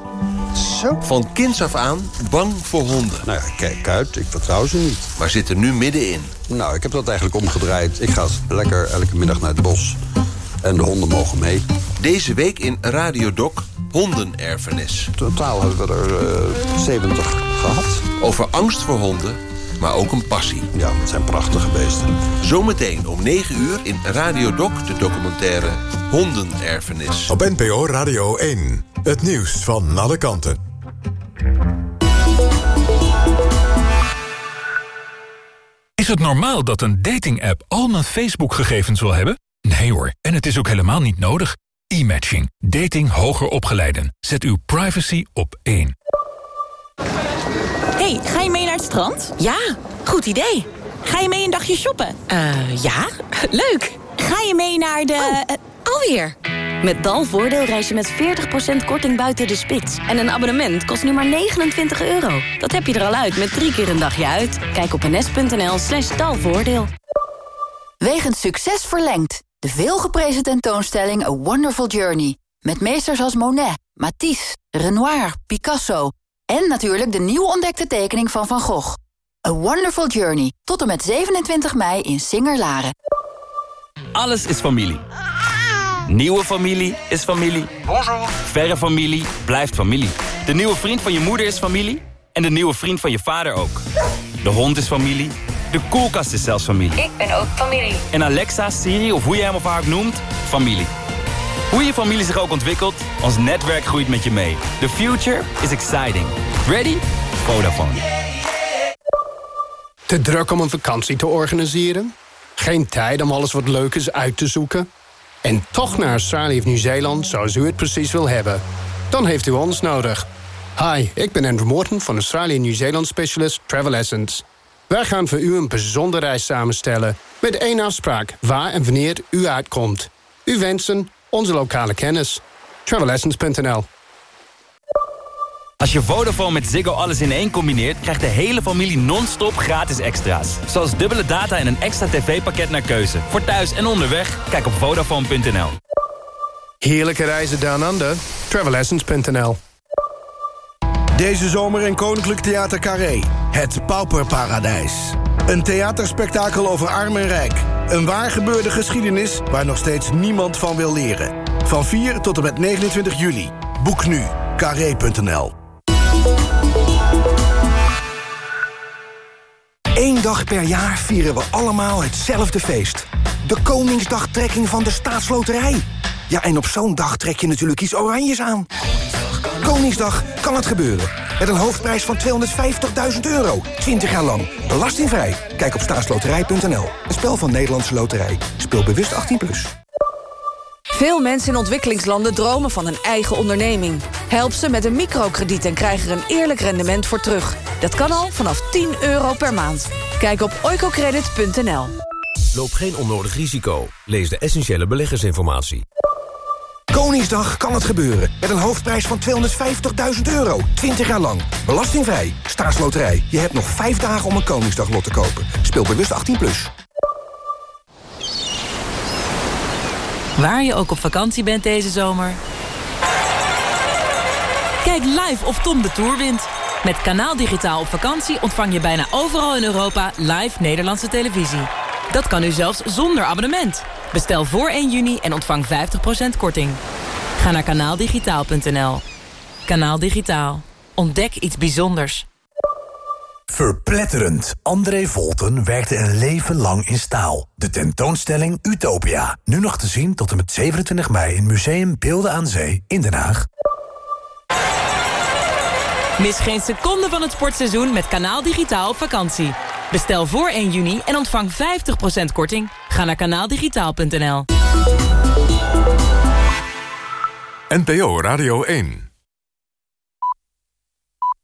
Speaker 4: Zo.
Speaker 6: Van kinds af aan bang voor honden.
Speaker 7: Nou ja, kijk uit, ik vertrouw ze niet.
Speaker 6: Maar zit er nu middenin.
Speaker 7: Nou, ik heb dat eigenlijk omgedraaid. Ik ga lekker elke middag naar het bos. En de honden mogen mee.
Speaker 6: Deze week in Radio Doc hondenerfenis.
Speaker 7: Totaal hebben we er uh, 70 gehad.
Speaker 6: Over angst voor honden, maar ook een passie.
Speaker 7: Ja, het zijn prachtige beesten.
Speaker 6: Zometeen om 9 uur in Radio Doc de documentaire Hondenerfenis.
Speaker 5: Op NPO Radio 1. Het nieuws van alle kanten.
Speaker 8: Is het normaal dat een dating-app al mijn Facebook-gegevens wil hebben? Nee hoor, en het is ook helemaal niet nodig. E-matching. Dating hoger opgeleiden. Zet uw privacy op één.
Speaker 9: hey, ga je mee naar het strand?
Speaker 10: Ja, goed idee.
Speaker 9: Ga je mee een dagje shoppen?
Speaker 10: Eh, uh, ja, leuk.
Speaker 9: Ga je mee naar de...
Speaker 10: Oh, alweer. Met Dalvoordeel reis je met 40% korting buiten de spits. En een abonnement kost nu maar 29 euro. Dat heb je er al uit met drie keer een dagje uit. Kijk op ns.nl slash dalvoordeel.
Speaker 11: Wegens succes verlengd. De veelgeprezen tentoonstelling A Wonderful Journey. Met meesters als Monet, Matisse, Renoir, Picasso... en natuurlijk de nieuw ontdekte tekening van Van Gogh. A Wonderful Journey. Tot en met 27 mei in Singer-Laren.
Speaker 12: Alles is familie. Nieuwe familie is familie.
Speaker 13: Bonjour.
Speaker 12: Verre familie blijft familie. De nieuwe vriend van je moeder is familie. En de nieuwe vriend van je vader ook. De hond is familie. De koelkast is zelfs familie.
Speaker 14: Ik ben ook familie.
Speaker 12: En Alexa, Siri of hoe je hem of haar ook noemt, familie. Hoe je familie zich ook ontwikkelt, ons netwerk groeit met je mee. The future is exciting. Ready? Vodafone.
Speaker 15: Te druk om een vakantie te organiseren? Geen tijd om alles wat leuk is uit te zoeken? En toch naar Australië of Nieuw-Zeeland zoals u het precies wil hebben? Dan heeft u ons nodig. Hi, ik ben Andrew Morton van Australië Nieuw-Zeeland Specialist Travel Essence. Wij gaan voor u een bijzondere reis samenstellen... met één afspraak waar en wanneer u uitkomt. U wensen onze lokale kennis. Travelessence.nl
Speaker 12: Als je Vodafone met Ziggo alles in één combineert... krijgt de hele familie non-stop gratis extra's. Zoals dubbele data en een extra tv-pakket naar keuze. Voor thuis en onderweg, kijk op Vodafone.nl.
Speaker 15: Heerlijke reizen down under. Travelessence.nl
Speaker 16: Deze zomer in Koninklijk Theater Carré. Het Pauperparadijs. Een theaterspektakel over arm en rijk. Een waar gebeurde geschiedenis waar nog steeds niemand van wil leren. Van 4 tot en met 29 juli. Boek nu. Carré.nl
Speaker 17: Eén dag per jaar vieren we allemaal hetzelfde feest. De Koningsdagtrekking van de Staatsloterij. Ja, en op zo'n dag trek je natuurlijk iets oranjes aan. Koningsdag kan het gebeuren. Met een hoofdprijs van 250.000 euro. 20 jaar lang. Belastingvrij. Kijk op staatsloterij.nl. Een spel van Nederlandse Loterij. Speel bewust 18+. Plus.
Speaker 18: Veel mensen in ontwikkelingslanden dromen van een eigen onderneming. Help ze met een microkrediet en krijg er een eerlijk rendement voor terug. Dat kan al vanaf 10 euro per maand. Kijk op oicocredit.nl.
Speaker 13: Loop geen onnodig risico. Lees de essentiële beleggersinformatie.
Speaker 17: Koningsdag kan het gebeuren. Met een hoofdprijs van 250.000 euro. 20 jaar lang. Belastingvrij. Staatsloterij. Je hebt nog 5 dagen om een Koningsdaglot te kopen. Speel bewust 18+. Plus.
Speaker 14: Waar je ook op vakantie bent deze zomer. Kijk live of Tom de Tour wint. Met Kanaal Digitaal op vakantie ontvang je bijna overal in Europa live Nederlandse televisie. Dat kan nu zelfs zonder abonnement. Bestel voor 1 juni en ontvang 50% korting. Ga naar kanaaldigitaal.nl. Kanaal Digitaal. Ontdek iets bijzonders.
Speaker 19: Verpletterend. André Volten werkte een leven lang in staal. De tentoonstelling Utopia. Nu nog te zien tot en met 27 mei in Museum Beelden aan Zee in Den Haag.
Speaker 14: Mis geen seconde van het sportseizoen met Kanaal Digitaal op vakantie. Bestel voor 1 juni en ontvang 50% korting. Ga naar kanaaldigitaal.nl.
Speaker 5: NPO Radio 1